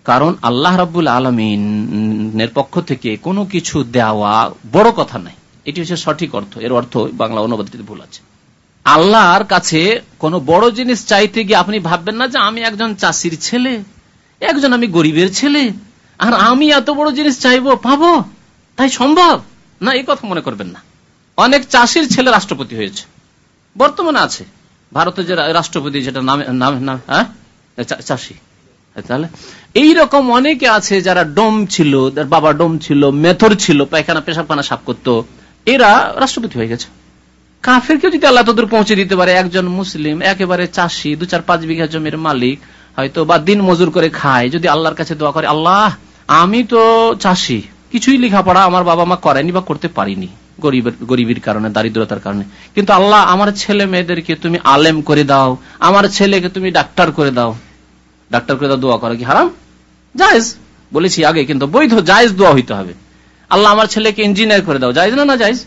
কারণ আল্লাহ রাবুল আলমিনের পক্ষ থেকে কোনো কিছু দেওয়া বড় কথা নাই। এটি হচ্ছে সঠিক অর্থ। এর অর্থ বাংলা অনুবাদটিতে ভুল আছে। আল্লাহর কাছে কোন বড় জিনিস চাইতে গিয়ে আপনি ভাববেন না যে আমি একজন চাষির ছেলে, একজন আমি গরিবের ছেলে, আর আমি এত বড় জিনিস চাইব, পাবো? তাই সম্ভব? না, এই কথা মনে করবেন না। অনেক চাষির ছেলে রাষ্ট্রপতি হয়েছে। বর্তমানে আছে। ভারতের যে রাষ্ট্রপতি, যেটা নামে, নাম হ্যাঁ? চাষি। তাহলে এইরকম অনেকে আছে যারা ডোম ছিল বাবা ডোম ছিল, মেথর ছিল, পায়খানা, পেশাবখানা সাফ করতো। এরা রাষ্ট্রপতি হয়ে গেছে। কাফের কেউ যদি আল্লাহ তোদের পৌঁছে দিতে পারে, একজন মুসলিম, একেবারে চাষি, দু চার পাঁচ বিঘা জমির মালিক, হয়তো বা দিন মজুর করে খায়, যদি আল্লাহর কাছে দোয়া করে, আল্লাহ, আমি তো চাষি, কিছুই লেখাপড়া আমার বাবা মা করেনি বা করতে পারিনি, গরিবের কারণে, দারিদ্রতার কারণে। কিন্তু আল্লাহ, আমার ছেলে মেয়েদেরকে তুমি আলেম করে দাও, আমার ছেলেকে তুমি ডাক্তার করে দাও। ডাক্তার করে দাও, দোয়া করা, কি হারাম? জায়েজ, বলেছি আগে, কিন্তু বৈধ জায়েজ দোয়া হইতে হবে। আল্লাহ, আমার ছেলেকে ইঞ্জিনিয়ার করে দাও, জায়েজ না না জায়েজ?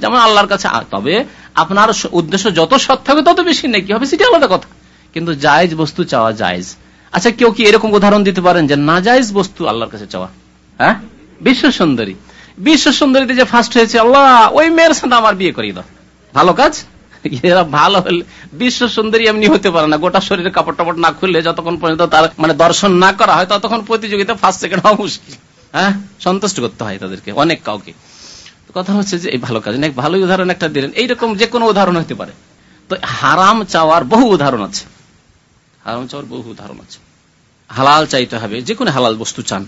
যেমন আল্লাহর কাছে তবে আপনার উদ্দেশ্য যত সৎ থাকবে তত বেশি নেই কি হবে? সেটা আলাদা কথা। কিন্তু জায়েজ বস্তু চাওয়া জায়েজ। আচ্ছা কেউ কি এরকম উদাহরণ দিতে পারেন যে না জায়েজ বস্তু আল্লাহর কাছে চাওয়া? হ্যাঁ? বিশ্ব সুন্দরী। বিশ্ব সুন্দরীতে যে ফার্স্ট হয়েছে, আল্লাহ, ওই মেয়ের সাথে আমার বিয়ে করিয়ে দাও। ভালো কাজ? [laughs] এরা ভালো হলে বিশ্ব সুন্দরী এমনি হতে পারে না। গোটা শরীরে কাপড় টাপড় না খুললে যতক্ষণ পর্যন্ত তার মানে দর্শন না করা হয়, ততক্ষণ প্রতিযোগিতা ফার্স্ট সেকেন্ড হওয়া মুশকিল। হ্যাঁ? সন্তুষ্ট করতে হয় তাদেরকে, অনেক কাউকে। কথা হচ্ছে যে, এই ভালো কাজ অনেক ভালো উদাহরণ একটা দিলেন। এইরকম যে কোনো উদাহরণ হতে পারে। তো হারাম চাওয়ার বহু উদাহরণ আছে। হারাম চাওয়ার বহু উদাহরণ আছে। হালাল চাইতে হবে, যে কোনো হালাল বস্তু চান।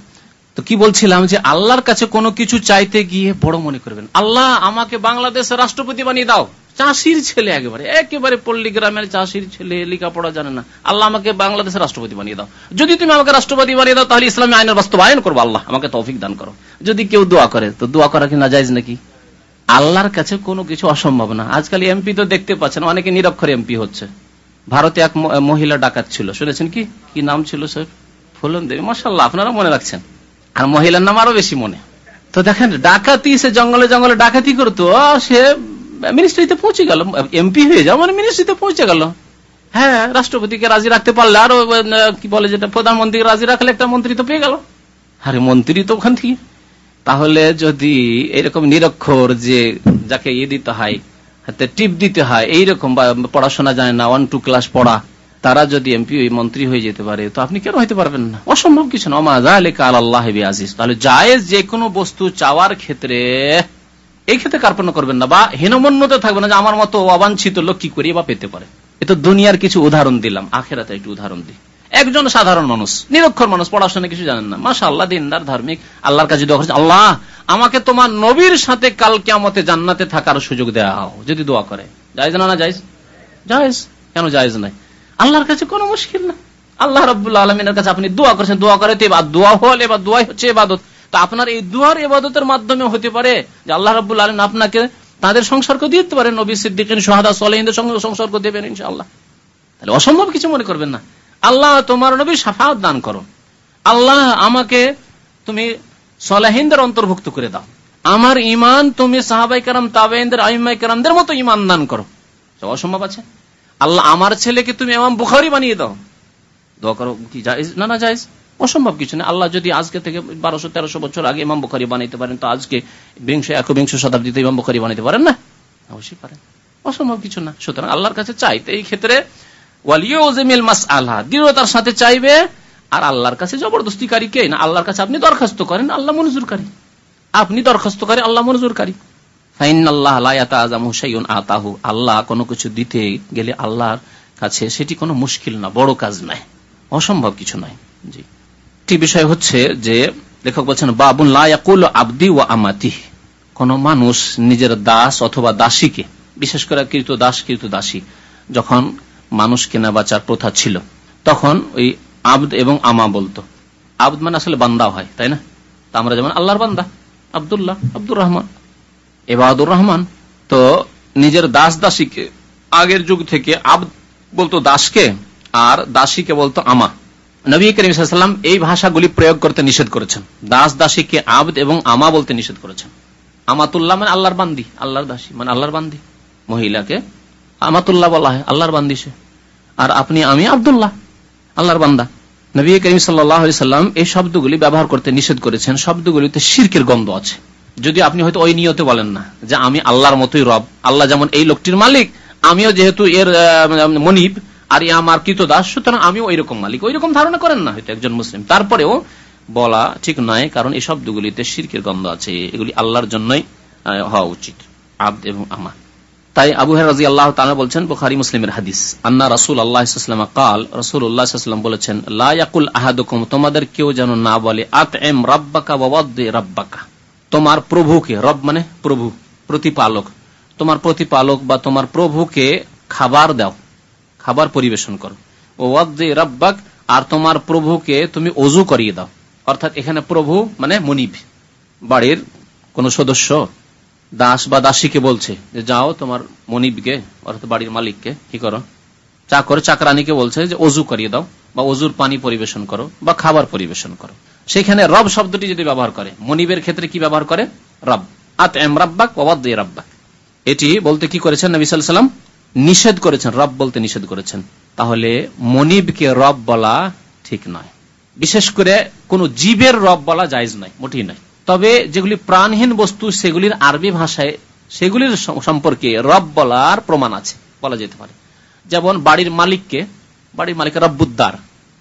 তো কি বলছিলাম যে, আল্লাহর কাছে কোনো কিছু চাইতে গিয়ে বড় মনে করবেন। আল্লাহ আমাকে বাংলাদেশের রাষ্ট্রপতি বানিয়ে দাও। চাষির ছেলে একেবারে একেবারে পল্লী গ্রামের চাষির ছেলে, লেখাপড়া জানে না। আল্লাহ আমাকে বাংলাদেশের রাষ্ট্রপতি বানিয়ে দাও। যদি তুমি আমাকে রাষ্ট্রপতি বানিয়ে দাও, তাহলে ইসলামী আইনের বাস্তবায়ন করব আল্লাহ। আমাকে তৌফিক দান করো। যদি কেউ দোয়া করে, তো দোয়া করা কি না যায় নাকি? আল্লাহর কাছে কোনো কিছু অসম্ভব না। আজকাল এমপি তো দেখতে পাচ্ছেন, অনেকে নিরক্ষর এমপি হচ্ছে। ভারতে এক মহিলা ডাকাত ছিল। শুনেছেন কি? কি নাম ছিল স্যার? ফুলন দেবী। মাসাল্লাহ আপনারা মনে রাখছেন? আর মহিলার নাম আরও বেশি মনে। তো দেখেন, ডাকাতি, সে জঙ্গলে জঙ্গলে ডাকাতি করতো, সে মিনিস্ট্রিতে পৌঁছে গেল। এমপি হয়ে যাও মানে মিনিস্ট্রিতে পৌঁছে গেল। হ্যাঁ রাষ্ট্রপতিকে রাজি রাখতে পারলে আরও কি বলে যেটা, প্রধানমন্ত্রীকে রাজি রাখলে একটা মন্ত্রী তো পেয়ে গেল। আরে মন্ত্রী তো ওখান থেকে। তাহলে যদি এরকম নিরক্ষর যে যাকে ইয়ে দিতে হয়, হাতে টিপ দিতে হয়, এইরকম বা পড়াশোনা জানে না ওয়ান টু ক্লাস পড়া, তারা যদি এমপি মন্ত্রী হয়ে যেতে পারে, তো আপনি কেন হইতে পারবেন না? অসম্ভব কিছু না। আল্লাহ আজিজ তাহলে জায়েজ যে কোনো বস্তু চাওয়ার ক্ষেত্রে এই ক্ষেত্রে কার্পণ্য করবেন না, বা হীনমন্যতে থাকবে না যে আমার মতো অবাঞ্ছিত লোক কি করি বা পেতে পারে। এ তো দুনিয়ার কিছু উদাহরণ দিলাম, আখেরাতে একটু উদাহরণ দিই। একজন সাধারণ মানুষ, নিরক্ষর মানুষ, পড়াশোনা কিছু জানেন না। মাসা আল্লাহ দিনদার, ধার্মিক, আল্লাহর কাছে দোয়া করছে, আল্লাহ, আমাকে তোমার নবীর সাথে কাল কেমতে জান্নাতে থাকার সুযোগ দেওয়া যদি দোয়া করে। যাইজ না না যাইজ যাইজ কেন যাইজ নাই? আল্লাহর কাছে কোনো মুশকিল না। আল্লাহ রবুল্লা আলমিনের কাছে আপনি দোয়া করছেন, দোয়া করে তো এবার দোয়া হল এবার দোয়াই হচ্ছে এবাদত। তো আপনার এই দুয়ার এবাদতের মাধ্যমে হতে পারে যে আল্লাহ রবুল্লা আলম আপনাকে তাদের সংসর্গ দিয়ে দিতে পারেন নবী সিদ্দিক সোহাদা সোলাইনদের সঙ্গে সংসর্গ দেবেন ইনশাআল্লাহ। তাহলে অসম্ভব কিছু মনে করবেন না। আল্লাহ তোমার নবী সাফাত দান করো আল্লাহ আমাকে তুমি সলাহিনদের অন্তর্ভুক্ত করে দাও। আমার ইমান তুমি সাহাবাই কারাম তাবেন্দ্র আইমাই কারামদের মতো ইমান দান করো। অসম্ভব আছে? আল্লাহ আমার ছেলেকে তুমি এমন বুখারি বানিয়ে দাও। দোয়া করো, কি না না যাইজ অসম্ভব কিছু না। আল্লাহ যদি আজকে থেকে বারোশো, তেরোশো বছর আগে ইমাম বুখারি বানাইতে পারেন, তো আজকে বিংশ একবিংশ শতাব্দীতে ইমাম বুখারি বানাইতে পারেন না? অবশ্যই পারেন। অসম্ভব কিছু না। সুতরাং আল্লাহর কাছে চাইতে এই ক্ষেত্রে মাস আল্লাহ দৃঢ়তার সাথে চাইবে, আর আল্লাহর কাছে জবরদস্তিকারী কে? না, আল্লাহর কাছে আপনি দরখাস্ত করেন, আল্লাহ মনজুরকারী আপনি দরখাস্ত করেন, আল্লাহ মনজুরকারী আতাহু। আল্লাহ কোনো কিছু দিতে গেলে আল্লাহর কাছে সেটি কোনো মুশকিল না, বড় কাজ নয়। অসম্ভব কিছু নয়। জি। একটি বিষয় হচ্ছে যে লেখক বলছেন, বাবুন লাকুল আব্দি ও আমাতি কোন মানুষ নিজের দাস অথবা দাসীকে, বিশেষ করে কৃত দাস, কৃত দাসী, যখন মানুষ কেনা বাচার প্রথা ছিল, তখন ওই আব্দ এবং আমা বলতো। আব্দ মানে আসলে বান্দা হয়, তাই না? তা আমরা যেমন আল্লাহর বান্দা, আবদুল্লাহ, আব্দুর রহমান, এবাদুর রহমান। তো নিজের দাস দাসীকে, আগের যুগ থেকে আব্দ বলতো দাসকে, আর দাসীকে বলতো আমা। নবী করিম সাল্লাম এই ভাষাগুলি প্রয়োগ করতে নিষেধ করেছেন। দাস দাসীকে আব্দ এবং আমা বলতে নিষেধ করেছেন। আমাতুল্লাহ মানে আল্লাহর বান্দি, আল্লাহর দাসী মানে আল্লাহর বান্দি। মহিলাকে আমাতুল্লাহ বলা হয়, আল্লাহর বান্দি সে। আর আপনি, আমি আবদুল্লাহ, আল্লাহর বান্দা। নবী করিম সাল্লাম এই শব্দগুলি ব্যবহার করতে নিষেধ করেছেন। শব্দগুলিতে শির্কের গন্ধ আছে। যদি আপনি হয়তো ওই নিয়তে বলেন না যে আমি আল্লাহর মতোই রব, আল্লাহ যেমন এই লোকটির মালিক, আমিও যেহেতু এর মনিব আর আমার কৃত দাস, সুতরাং আমিও ওই রকম মালিক। ওই রকম ধারণা করেন না হয়তো একজন মুসলিম। তারপরেও বলা ঠিক নয়, কারণ এই শব্দগুলিতে শির্কের গন্ধ আছে। এগুলি আল্লাহর জন্যই হওয়া উচিত, আব্দ এবং আমা তাই আবু রাজি আল্লাহ তালা বলছেন, বুখারি মুসলিমের হাদিস, আন্না রাসুল আল্লাহাম কাল রসুল উল্লাহাম বলেছেন লাকুল আহাদুকুম, তোমাদের কেউ যেন না বলে আত এম রাব্বাকা বাবাদ্দে রাব্বাকা। তোমার প্রভুকে, রব মানে প্রভু, প্রতিপালক। তোমার প্রতিপালক বা তোমার প্রভুকে খাবার দাও। খাবার পরিবেশন করো। ও রাব্বাক, আর তোমার প্রভুকে তুমি অজু করিয়ে দাও। অর্থাৎ এখানে প্রভু মানে মনিব, বাড়ির কোন সদস্য, দাস বা দাসীকে বলছে যে, যাও তোমার মনিবকে, অর্থাৎ বাড়ির মালিককে কি করো? চাকর, চাকরানিকে বলছে যে, অজু করিয়ে দাও বা অজুর পানি পরিবেশন করো বা খাবার পরিবেশন করো। সেখানে রব শব্দটি যদি ব্যবহার করে, মনিবের ক্ষেত্রে কি ব্যবহার করে? রব। আত এম রাব্বাক। এটি বলতে কি করেছেন নবী সাল্লাম নিষেধ করেছেন, রব বলতে নিষেধ করেছেন। তাহলে মনিবকে রব বলা ঠিক নয়। বিশেষ করে কোন জীবের রব বলা জায়জ নয়, মোটেই নয়। তবে যেগুলি প্রাণহীন বস্তু, সেগুলির আরবি ভাষায় সেগুলির সম্পর্কে রব বলার প্রমাণ আছে, বলা যেতে পারে। যেমন বাড়ির মালিককে, বাড়ির মালিক রব্বুদ্দার,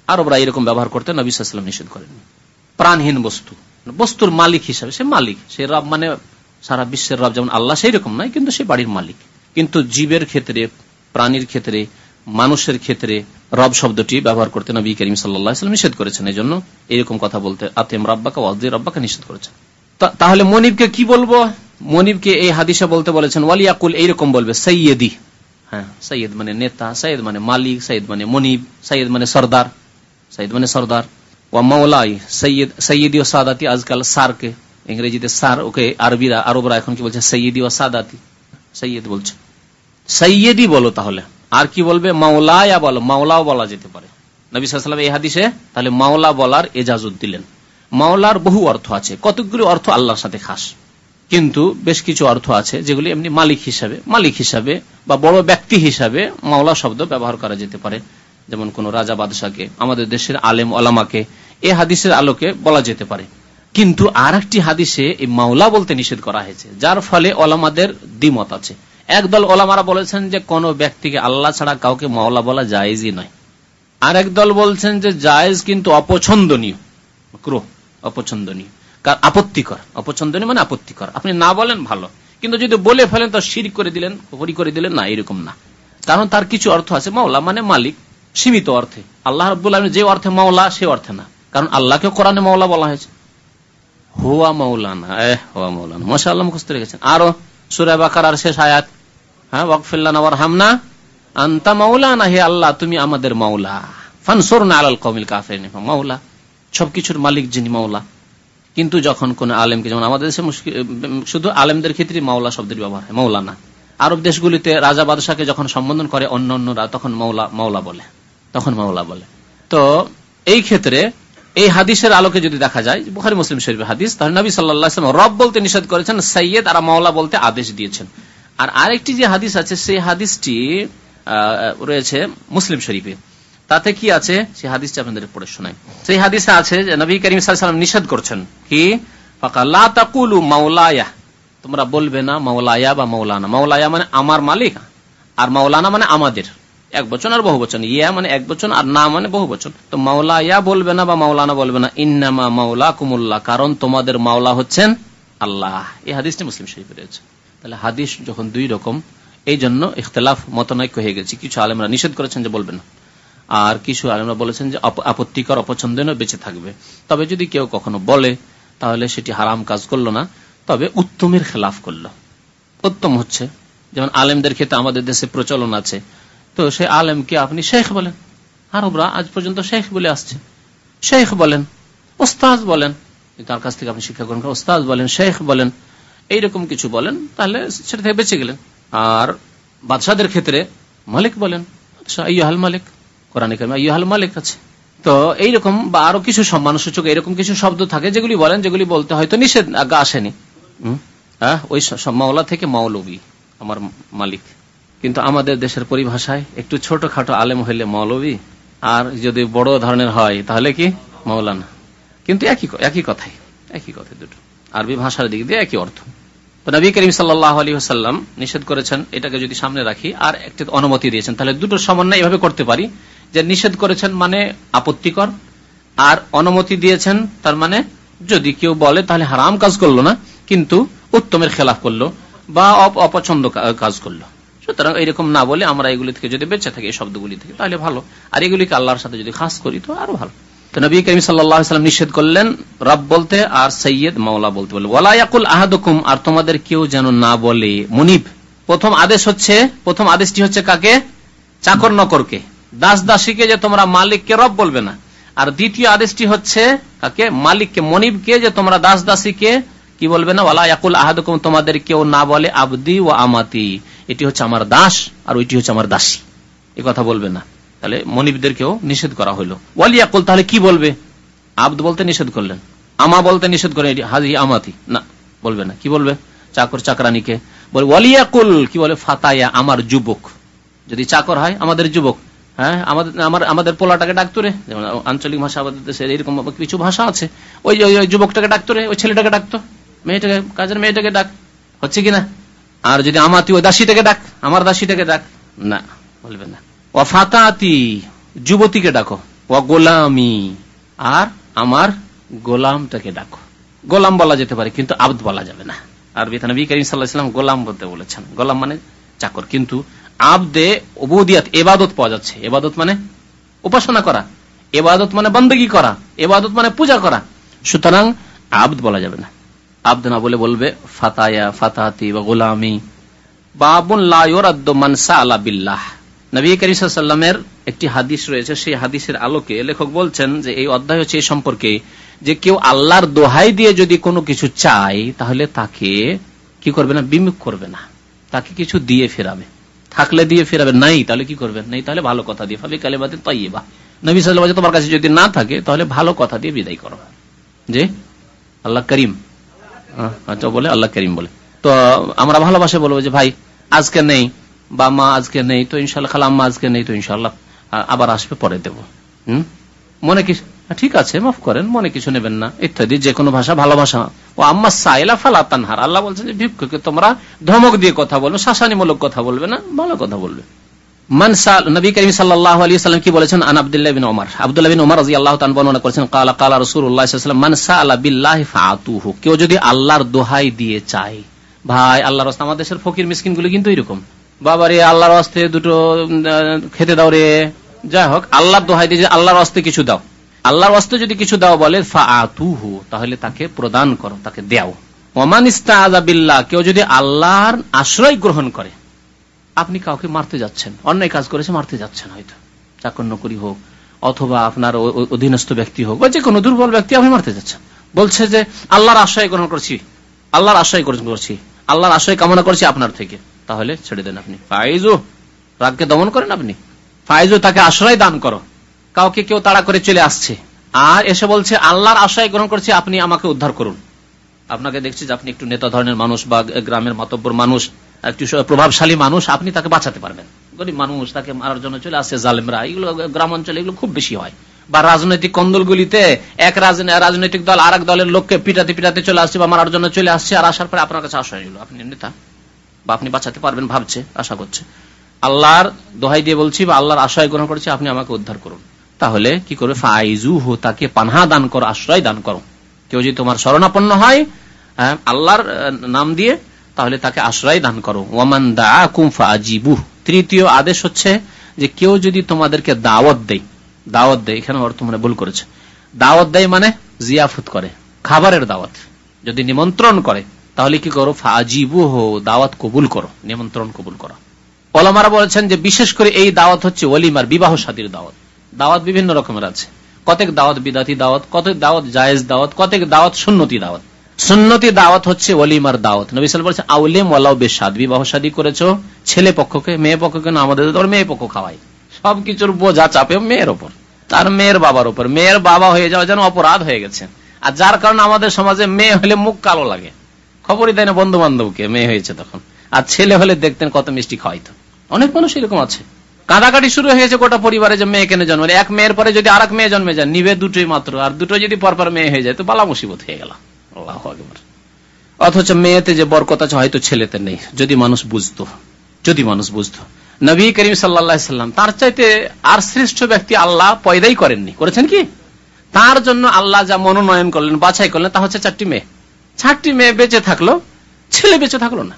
আরবরা এরকম ব্যবহার করতে নবী সাল্লাম নিষেধ করেন। প্রাণহীন বস্তু, বস্তুর মালিক হিসাবে সে মালিক। সে রব মানে সারা বিশ্বের রব, যেমন আল্লাহ সেই রকম নয়, কিন্তু সে বাড়ির মালিক। কিন্তু জীবের ক্ষেত্রে, প্রাণীর ক্ষেত্রে, মানুষের ক্ষেত্রে রব শব্দটি ব্যবহার করতে নবী করিম সাল্লাম নিষেধ করেছেন। এই জন্য এরকম কথা বলতে আতেম রব্বাকা ওয়াজ রব্বাকে নিষেধ করেছেন। তাহলে মনিবকে কি বলব? মনিবকে এই হাদিসা বলতে বলেছেন ওয়ালিয়াকুল এইরকম বলবে সৈয়দি হ্যাঁ সৈয়দ মানে নেতা সৈয়দ মানে মালিক সৈয়দ মানে মনিব সৈয়দ মানে সর্দার সৈয়দ মানে সর্দার। ও মৌলাই সৈয়দ সৈয়দি ও সাদাতি আজকাল সারকে, ইংরেজিতে সার, ওকে আরবিরা, আরবরা এখন কি বলছে সৈয়দি ও সাদাতি সৈয়দ বলছে। সৈয়দি বলো তাহলে। আর কি বলবে? মাওলায়া বলো। মাওলাও বলা যেতে পারে। নবী সাল্লাম এই হাদিসে তাহলে মাওলা বলার এজাজত দিলেন। মাওলার বহু অর্থ আছে। কতগুলি অর্থ আল্লাহর সাথে খাস। কিন্তু বেশ কিছু অর্থ আছে যেগুলি এমনি মালিক হিসাবে মালিক হিসাবে বা বড় ব্যক্তি হিসাবে মাওলা শব্দ ব্যবহার করা যেতে পারে। যেমন কোন রাজা বাদশাকে, আমাদের দেশের আলেম ওলামাকে, এ হাদিসের আলোকে বলা যেতে পারে। কিন্তু আর একটি হাদিসে এই মাওলা বলতে নিষেধ করা হয়েছে, যার ফলে ওলামাদের দ্বিমত আছে। একদল ওলামারা বলেছেন যে কোন ব্যক্তিকে আল্লাহ ছাড়া কাউকে মাওলা বলা জায়েজই নয়। আর দল বলছেন যে জায়েজ কিন্তু অপছন্দনীয় ক্রোহ অপছন্দনীয় আপত্তিকর। অপছন্দনীয় মানে আপত্তিকর। আপনি না বলেন ভালো, কিন্তু যদি বলে ফেলেন তো শির করে দিলেন হরি করে দিলেন, না, এরকম না। কারণ তার কিছু অর্থ আছে, মাওলা মানে মালিক, সীমিত অর্থে। আল্লাহ রব্বুল যে অর্থে মাওলা, সে অর্থে না। কারণ আল্লাহকে কোরআনে মাওলা বলা হয়েছে। হুয়া মৌলানা হুয়া মৌলানা মুখস্থ রেখেছেন। আরও সুরা বাকার শেষ আয়াত। হ্যাঁ হামনা আন্তা হে আল্লাহ, তুমি আমাদের কিন্তু যখন কোন আলেমকে, যেমন আমাদের দেশে শুধু আলেমদের ক্ষেত্রে মাওলা শব্দের ব্যবহার হয় মৌলানা আরব দেশগুলিতে রাজা বাদশাকে যখন সম্বোধন করে অন্য অন্যরা তখন মাওলা মাওলা বলে। তখন মাওলা বলে। তো, এই ক্ষেত্রে এই হাদিসের আলোকে যদি দেখা যায়, বুখারি, মুসলিম শরীফ হাদিস, তাহলে নবী সাল্লাহ রব বলতে নিষেধ করেছেন সৈয়দ আর মাওলা বলতে আদেশ দিয়েছেন। আর আরেকটি যে হাদিস আছে, সেই হাদিসটি রয়েছে মুসলিম শরীফে। তাতে কি আছে? সেই হাদিসটি আপনাদের পড়ে শোনাই। সেই হাদিসে আছে যে নবী করিম সাল্লাম নিষেধ করছেন কি? মাওলায়া। তোমরা বলবে না মাওলায়া বা মৌলানা মাওলায়া মানে আমার মালিক, আর মাওলানা মানে আমাদের। এক বচন আর বহু বচন। ইয়া মানে এক বচন আর না মানে বহু বচন। তো মাওলা ইয়া বলবে না বা মাওলানা বলবে না, ইন্নামা মাওলা কুমুল্লাহ কারণ তোমাদের মাওলা হচ্ছেন আল্লাহ। এই হাদিসটি মুসলিম শরীফে রয়েছে। তাহলে হাদিস যখন দুই রকম এই জন্য ইখতলাফ মতনৈক্য হয়ে গেছে। কিছু আলেমরা নিষেধ করেছেন যে বলবেন না। আর কিছু আলেমরা বলেছেন যে আপত্তিকর অপছন্দ বেঁচে থাকবে। তবে যদি কেউ কখনো বলে, তাহলে সেটি হারাম কাজ করল না। তবে উত্তমের খেলাফ করল। উত্তম হচ্ছে। যেমন আলেমদের ক্ষেত্রে আমাদের দেশে প্রচলন আছে। তো সে আলেমকে আপনি শেখ বলেন? আরবরা আজ পর্যন্ত শেখ বলে আসছে। শেখ বলেন ওস্তাজ বলেন, তার কাছ থেকে আপনি শিক্ষা গ্রহণ করেন ওস্তাজ বলেন, শেখ বলেন, এইরকম কিছু বলেন, তাহলে সেটা থেকে বেঁচে গেলেন। আর বাদশাদের ক্ষেত্রে মালিক বলেন আচ্ছা মালিক, কোরআন ইয়াহাল মালিক আছে। তো এইরকম বা আরও কিছু সম্মানসূচক এরকম কিছু শব্দ থাকে, যেগুলি বলেন, যেগুলি বলতে হয়তো নিষেধ আসেনি। ওই মাওলা থেকে মাওলবী, আমার মালিক। কিন্তু আমাদের দেশের পরিভাষায় একটু ছোটখাটো আলেম হইলে মৌলবী, আর যদি বড় ধরনের হয়, তাহলে কি? মৌলানা। কিন্তু একই একই কথাই একই কথাই দুটো। আরবি ভাষার দিক দিয়ে একই অর্থ। নবী করিম সাল্লাম নিষেধ করেছেন, এটাকে যদি সামনে রাখি, আর একটি অনুমতি দিয়েছেন, তাহলে দুটো সমন্বয় এভাবে করতে পারি। যে নিষেধ করেছেন মানে আপত্তিকর, আর অনুমতি দিয়েছেন তার মানে যদি কেউ বলে, তাহলে হারাম কাজ করল না, কিন্তু উত্তমের খেলাফ করল, বা অপছন্দ কাজ করল। সুতরাং এইরকম না বলে আমরা এগুলি থেকে যদি বেঁচে থাকি, এই শব্দগুলি থেকে, তাহলে ভালো। আর এগুলিকে আল্লাহর সাথে যদি খাস করি, তো আরও ভালো। তো নবী করিম সাল্লাম নিষেধ করলেন, রব বলতে আর সৈয়দ মাওলা বলতে বলে ওয়ালায়াকুল আহাদুকুম, আর তোমাদের কেউ যেন না বলে। মনিব, প্রথম আদেশ হচ্ছে, প্রথম আদেশটি হচ্ছে কাকে? চাকর নকরকে। দাস দাসীকে যে তোমরা মালিককে রব বলবে না। আর দ্বিতীয় আদেশটি হচ্ছে কাকে? মালিককে, মনিবকে যে তোমরা দাস দাসীকে কি বলবে না? ওলা ইয়াকুল আহাদুকুম, তোমাদের কেউ না বলে আবদি ও আমাতি। এটি হচ্ছে আমার দাস আর ওইটি হচ্ছে আমার দাসী। এ কথা বলবে না। তাহলে মনিবদেরকেও নিষেধ করা হলো। ওয়ালিয়াকুল তাহলে কি বলবে? আব্দ বলতে নিষেধ করলেন। আমা বলতে নিষেধ করে হাজি আমাতি। না, বলবে না। কি বলবে? চাকর চাকরানিকে বলে ওয়ালিয়াকুল কি বলে? ফাতায়া, আমার যুবক। যদি চাকর হয়, আমাদের যুবক। হ্যাঁ আমাদের, আমার, আমাদের পোলাটাকে ডাকতো রে যেমন আঞ্চলিক ভাষা, আমাদের দেশে এরকম কিছু ভাষা আছে। ওই যুবকটাকে ডাকতো রে ওই ছেলেটাকে ডাকতো মেয়েটাকে, কাজের মেয়েটাকে ডাক। হচ্ছে কিনা আর যদি আমাতি ওই দাসীটাকে ডাক, আমার দাসীটাকে ডাক। না, বলবে না। ও ফাতাতি, যুবতীকে ডাকো। ও গোলামি, আর আমার গোলামটাকে ডাকো। গোলাম বলা যেতে পারে, কিন্তু আব্দ বলা যাবে না। আর নবী করিম সাল্লাহাম গোলাম বলতে বলেছেন। গোলাম মানে চাকর। কিন্তু আবদে অবুদিয়াত এবাদত পাওয়া যাচ্ছে। এবাদত মানে উপাসনা করা। এবাদত মানে বন্দগি করা। এবাদত মানে পূজা করা। সুতরাং আব্দ বলা যাবে না। আব্দ না বলে বলবে, ফাতায়া, ফাতাহাতি বা গোলামি। বাবুন আলা বিল্লাহ। নবী করিমের একটি হাদিস রয়েছে, সেই হাদিসের আলোকে লেখক বলছেন যে এই অধ্যায় হচ্ছে এই সম্পর্কে যে কেউ আল্লাহর দোহাই দিয়ে যদি কোনো কিছু চায়, তাহলে তাকে কি করবে না? বিমুখ করবে না। তাকে কিছু দিয়ে ফেরাবে। থাকলে দিয়ে ফেরাবে, নাই, তাহলে কি করবেন নাই, তাহলে ভালো কথা দিয়ে ফাবি কালে কালেবাদে তাইবা নবী সাল্লাহ তোমার কাছে যদি না থাকে, তাহলে ভালো কথা দিয়ে বিদায় করো। যে? আল্লাহ করিম। বলে, আল্লাহ করিম বলে। তো আমরা ভালোবাসে বলব যে, ভাই, আজকে নেই, বা মা আজকে নেই, তো ইনশাল্লাহ খালা আম্মা আজকে নেই, তো ইনশাল্লাহ আবার আসবে, পরে দেব। হম? মনে কি ঠিক আছে, মাফ করেন, মনে কিছু নেবেন না, ইত্যাদি, যে কোনো ভাষা ভালোবাসা। ও আম্মা সাইলা ফালা তানহার। আল্লাহ বলছেন যে, ভিক্ষুকে তোমরা ধমক দিয়ে কথা বলবে, শাসানিমূলক কথা বলবে না, ভালো কথা বলবে। আল্লাহ মান বিল্লাহি ফাতুহু কেউ যদি আল্লাহর দোহাই দিয়ে চায়, ভাই দেশের ফকির কিন্তু এরকম। বাবারে, আল্লাহর রাস্তে দুটো খেতে দাও রে। যাই হোক, আল্লাহর দোহাই দিয়ে আল্লাহর রাস্তে কিছু দাও। আল্লাহর রাস্তে যদি কিছু দাও বলে ফাতুহু তাহলে তাকে প্রদান করো, তাকে দেও। ওমান ইস্তাজাবিল্লাহ কেউ যদি আল্লাহর আশ্রয় গ্রহণ করে আপনি কাউকে মারতে যাচ্ছেন। অন্যায় কাজ করেছে, মারতে যাচ্ছেন হয়তো। চাকর নকরি হোক, অথবা আপনার অধীনস্থ ব্যক্তি হোক, বা যে কোনো দুর্বল ব্যক্তি আপনি মারতে যাচ্ছেন। বলছে যে, আল্লাহর আশ্রয় গ্রহণ করছি। আল্লাহর আশ্রয় গ্রহণ করছি। আল্লাহর আশ্রয় কামনা করছি আপনার থেকে। তাহলে ছেড়ে দেন আপনি। ফাইজু, রাগকে দমন করেন আপনি। ফাইজু, তাকে আশ্রয় দান করো। কাউকে কেউ তাড়া করে চলে আসছে। আর এসে বলছে, আল্লাহর আশ্রয় গ্রহণ করছি, আপনি আমাকে উদ্ধার করুন। আপনাকে দেখছি যে আপনি একটু নেতা ধরনের মানুষ বা গ্রামের মাতব্বর মানুষ। একটু প্রভাবশালী মানুষ আপনি তাকে বাঁচাতে পারবেন। গরিব মানুষ তাকে মারার জন্য চলে আসছে জালেমরা। এগুলো গ্রাম অঞ্চলে এগুলো খুব বেশি হয়। বা রাজনৈতিক কন্দলগুলিতে এক রাজনৈতিক দল আর দলের লোককে পিটাতে পিটাতে চলে আসছে বা মারার জন্য চলে আসছে আর আসার পরে আপনার কাছে আশা হইল আপনি নেতা বা আপনি বাঁচাতে পারবেন ভাবছে আশা করছে। আল্লাহর দোহাই দিয়ে বলছি বা আল্লাহর আশ্রয় গ্রহণ করেছি আপনি আমাকে উদ্ধার করুন। তাহলে কি করবে? ফাইজু হো তাকে পানহা দান করো আশ্রয় দান করো। কেউ যদি তোমার শরণাপন্ন হয় হ্যাঁ, আল্লাহর নাম দিয়ে তাহলে তাকে আশ্রয় দান করো। ওয়ামান দা কুমফা আজিবু তৃতীয় আদেশ হচ্ছে যে কেউ যদি তোমাদেরকে দাওয়াত দেয় দাওয়াত দেয়, এখানে অর্থ মানে ভুল করেছে। দাওয়াত দেয় মানে জিয়াফত করে, খাবারের দাওয়াত। যদি নিমন্ত্রণ করে, তাহলে কি করো? ফাজিবু হো দাওয়াত কবুল করো, নিমন্ত্রণ কবুল করো। ওলামারা বলেছেন যে বিশেষ করে এই দাওয়াত হচ্ছে ওলিমার বিবাহ সাদীর দাওয়াত। দাওয়াত বিভিন্ন রকমের আছে। কতক দাওয়াত বিদাতি দাওয়াত, কতক দাওয়াত জায়েজ দাওয়াত, কতক দাওয়াত সুন্নতি দাওয়াত। সুন্নতি দাওয়াত হচ্ছে ওলিমার দাওয়াত। নবিসাল বলছে আউলিম ওয়ালাও বেসাদ বিবাহ সাদী করেছ, ছেলে পক্ষকে, মেয়ে পক্ষকে না, আমাদের মেয়ে পক্ষ খাওয়াই। সবকিছুর বোঝা চাপে মেয়ের ওপর, তার মেয়ের বাবার উপর মেয়ের বাবা হয়ে যাওয়া যেন অপরাধ হয়ে গেছে। আর যার কারণে আমাদের সমাজে মেয়ে হলে মুখ কালো লাগে। খবরই দেয় না বন্ধু বান্ধবকে মেয়ে হয়েছে তখন। আর ছেলে হলে দেখতেন কত মিষ্টি খাওয়াইতো অনেক মানুষ এরকম আছে। কাঁদাকাটি শুরু হয়েছে গোটা পরিবারে যে মেয়ে কেন জন্ম। এক মেয়ের পরে যদি আর মেয়ে জন্মে যায়, নিবে দুটোই মাত্র। আর দুটো যদি পরপর মেয়ে হয়ে যায়, তো বালা মুসিবত হয়ে গেল অথচ মেয়েতে যে বরকত আছে, হয়তো ছেলেতে নেই। যদি মানুষ বুঝতো, যদি মানুষ বুঝতো। নবী করিম সাল্লাম তার চাইতে আর শ্রেষ্ঠ ব্যক্তি আল্লাহ পয়দাই করেননি। করেছেন কি? তার জন্য আল্লাহ যা মনোনয়ন করলেন, বাছাই করলেন, তা হচ্ছে চারটি মেয়ে। চারটি মেয়ে বেঁচে থাকল, ছেলে বেঁচে থাকল না।